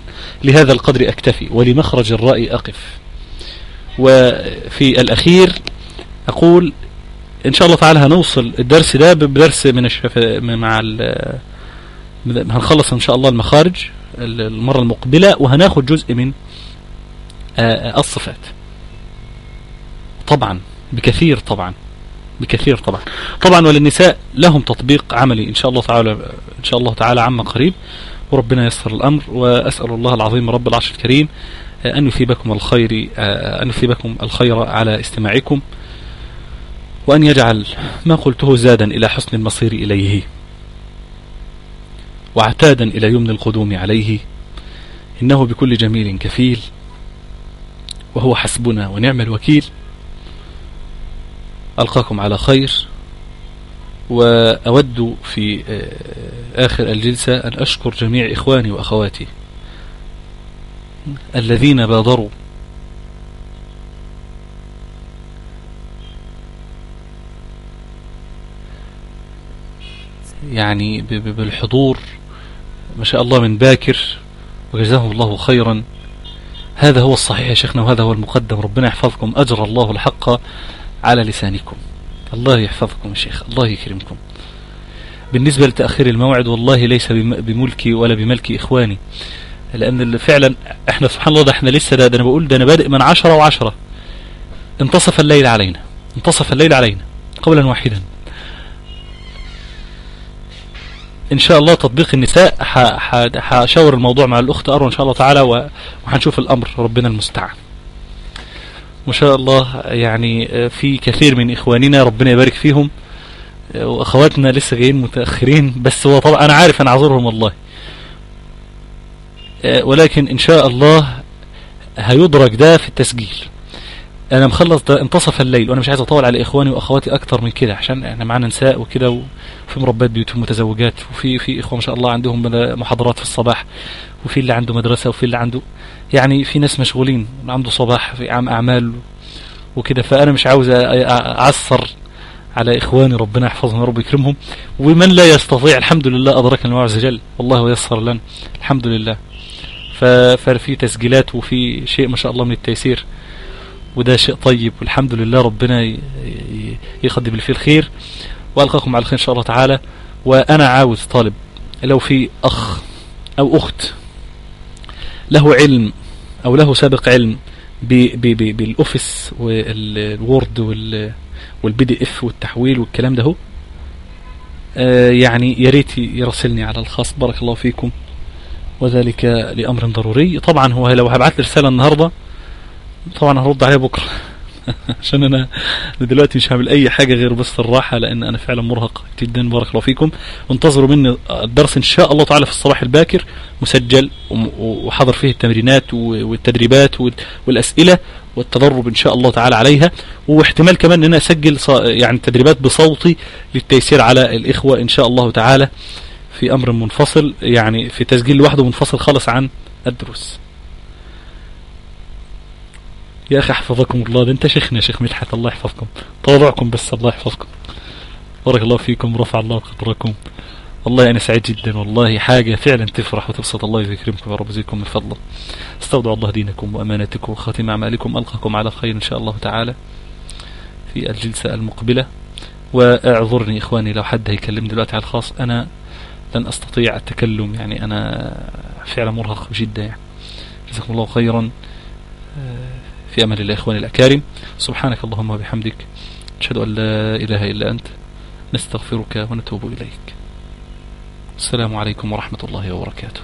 لهذا القدر أكتفي ولمخرج الرأي أقف. وفي الأخير أقول إن شاء الله تعالى هنوصل الدرس ده بدرس من الشف... مع ال... هنخلص إن شاء الله المخارج. المرة المقبلة وهناخد جزء من الصفات. طبعا بكثير طبعا بكثير طبعا. طبعا وللنساء لهم تطبيق عملي إن شاء الله تعالى إن شاء الله تعالى عما قريب. وربنا يسر الأمر وأسأل الله العظيم رب العرش الكريم أن يثيبكم الخير أن يثيبكم الخير على استماعكم وأن يجعل ما قلته زادا إلى حسن المصير إليه. وعتادا إلى يمن القدوم عليه إنه بكل جميل كفيل وهو حسبنا ونعم الوكيل. ألقاكم على خير وأود في آخر الجلسة أن أشكر جميع إخواني وأخواتي الذين بادروا. يعني بالحضور ما شاء الله من باكر وجزاهم الله خيرا. هذا هو الصحيح يا شيخنا وهذا هو المقدم. ربنا يحفظكم. أجر الله الحق على لسانكم. الله يحفظكم يا شيخ الله يكرمكم. بالنسبة لتأخير الموعد والله ليس بملكي ولا بملك إخواني. لأن فعلا إحنا سبحان الله ده إحنا لسه ده, ده أنا بقول ده أنا بادئ من عشرة وعشرة. انتصف الليل علينا. انتصف الليل علينا. قولا واحدا. إن شاء الله تطبيق النساء هشاور الموضوع مع الأخت اروى إن شاء الله تعالى وهنشوف الأمر ربنا المستعان. ما شاء الله يعني في كثير من إخواننا ربنا يبارك فيهم وأخواتنا لسه جايين متأخرين بس هو طبعا أنا عارف أنا أعذرهم والله. ولكن إن شاء الله هيدرك ده في التسجيل. أنا مخلص انتصف الليل وأنا مش عايز أطول على إخواني وأخواتي أكتر من كده عشان إحنا معانا نساء وكده وفي مربات بيوت متزوجات وفي في إخوة ما شاء الله عندهم محاضرات في الصباح وفي اللي عنده مدرسة وفي اللي عنده يعني في ناس مشغولين عنده صباح في عام أعمال وكده فأنا مش عاوز أعثر على إخواني ربنا يحفظهم ورب يكرمهم ومن لا يستطيع الحمد لله أدركنا الله عز وجل والله يسر لنا الحمد لله. ففي تسجيلات وفي شيء ما شاء الله من التيسير. وده شيء طيب. والحمد لله ربنا يقدم فيه الخير. وألقاكم على خير إن شاء الله تعالى. وأنا عاوز طالب. لو في أخ أو أخت له علم أو له سابق علم بال Office وال Word وال PDF والتحويل والكلام ده هو يعني يا ريت يرسلني على الخاص. بارك الله فيكم. وذلك لأمر ضروري. طبعا هو لو هبعت لي رسالة النهارده طبعا هرد عليها بكرة. [LAUGHS] عشان أنا دلوقتي مش هعمل أي حاجة غير بس الراحة لأن أنا فعلا مرهق جدا. بارك الله فيكم. وانتظروا مني الدرس إن شاء الله تعالى في الصباح الباكر مسجل وحضر فيه التمرينات والتدريبات والأسئلة والتدرب إن شاء الله تعالى عليها. واحتمال كمان إن أنا أسجل يعني تدريبات بصوتي للتيسير على الإخوة إن شاء الله تعالى في أمر منفصل يعني في تسجيل لوحده منفصل خالص عن الدروس. يا أخي حفظكم الله ده أنت شيخنا شيخ مدحت الله يحفظكم. تواضعكم بس الله يحفظكم. بارك الله فيكم ورفع الله قدركم والله أنا سعيد جدا والله حاجة فعلا تفرح وتبسط. الله يكرمكم يا رب يزيدكم من فضله. استودع الله دينكم وأمانتكم وخاتم أعمالكم. ألقاكم على خير إن شاء الله تعالى في الجلسة المقبلة. وأعذرني إخواني لو حد هيكلمني دلوقتي على الخاص. أنا لن أستطيع التكلم يعني أنا فعلا مرهق جدا. يعني جزاكم الله خيرا. في أمل الله إخواني الأكارم. سبحانك اللهم وبحمدك. أشهد أن لا إله إلا أنت. نستغفرك ونتوب إليك. السلام عليكم ورحمة الله وبركاته.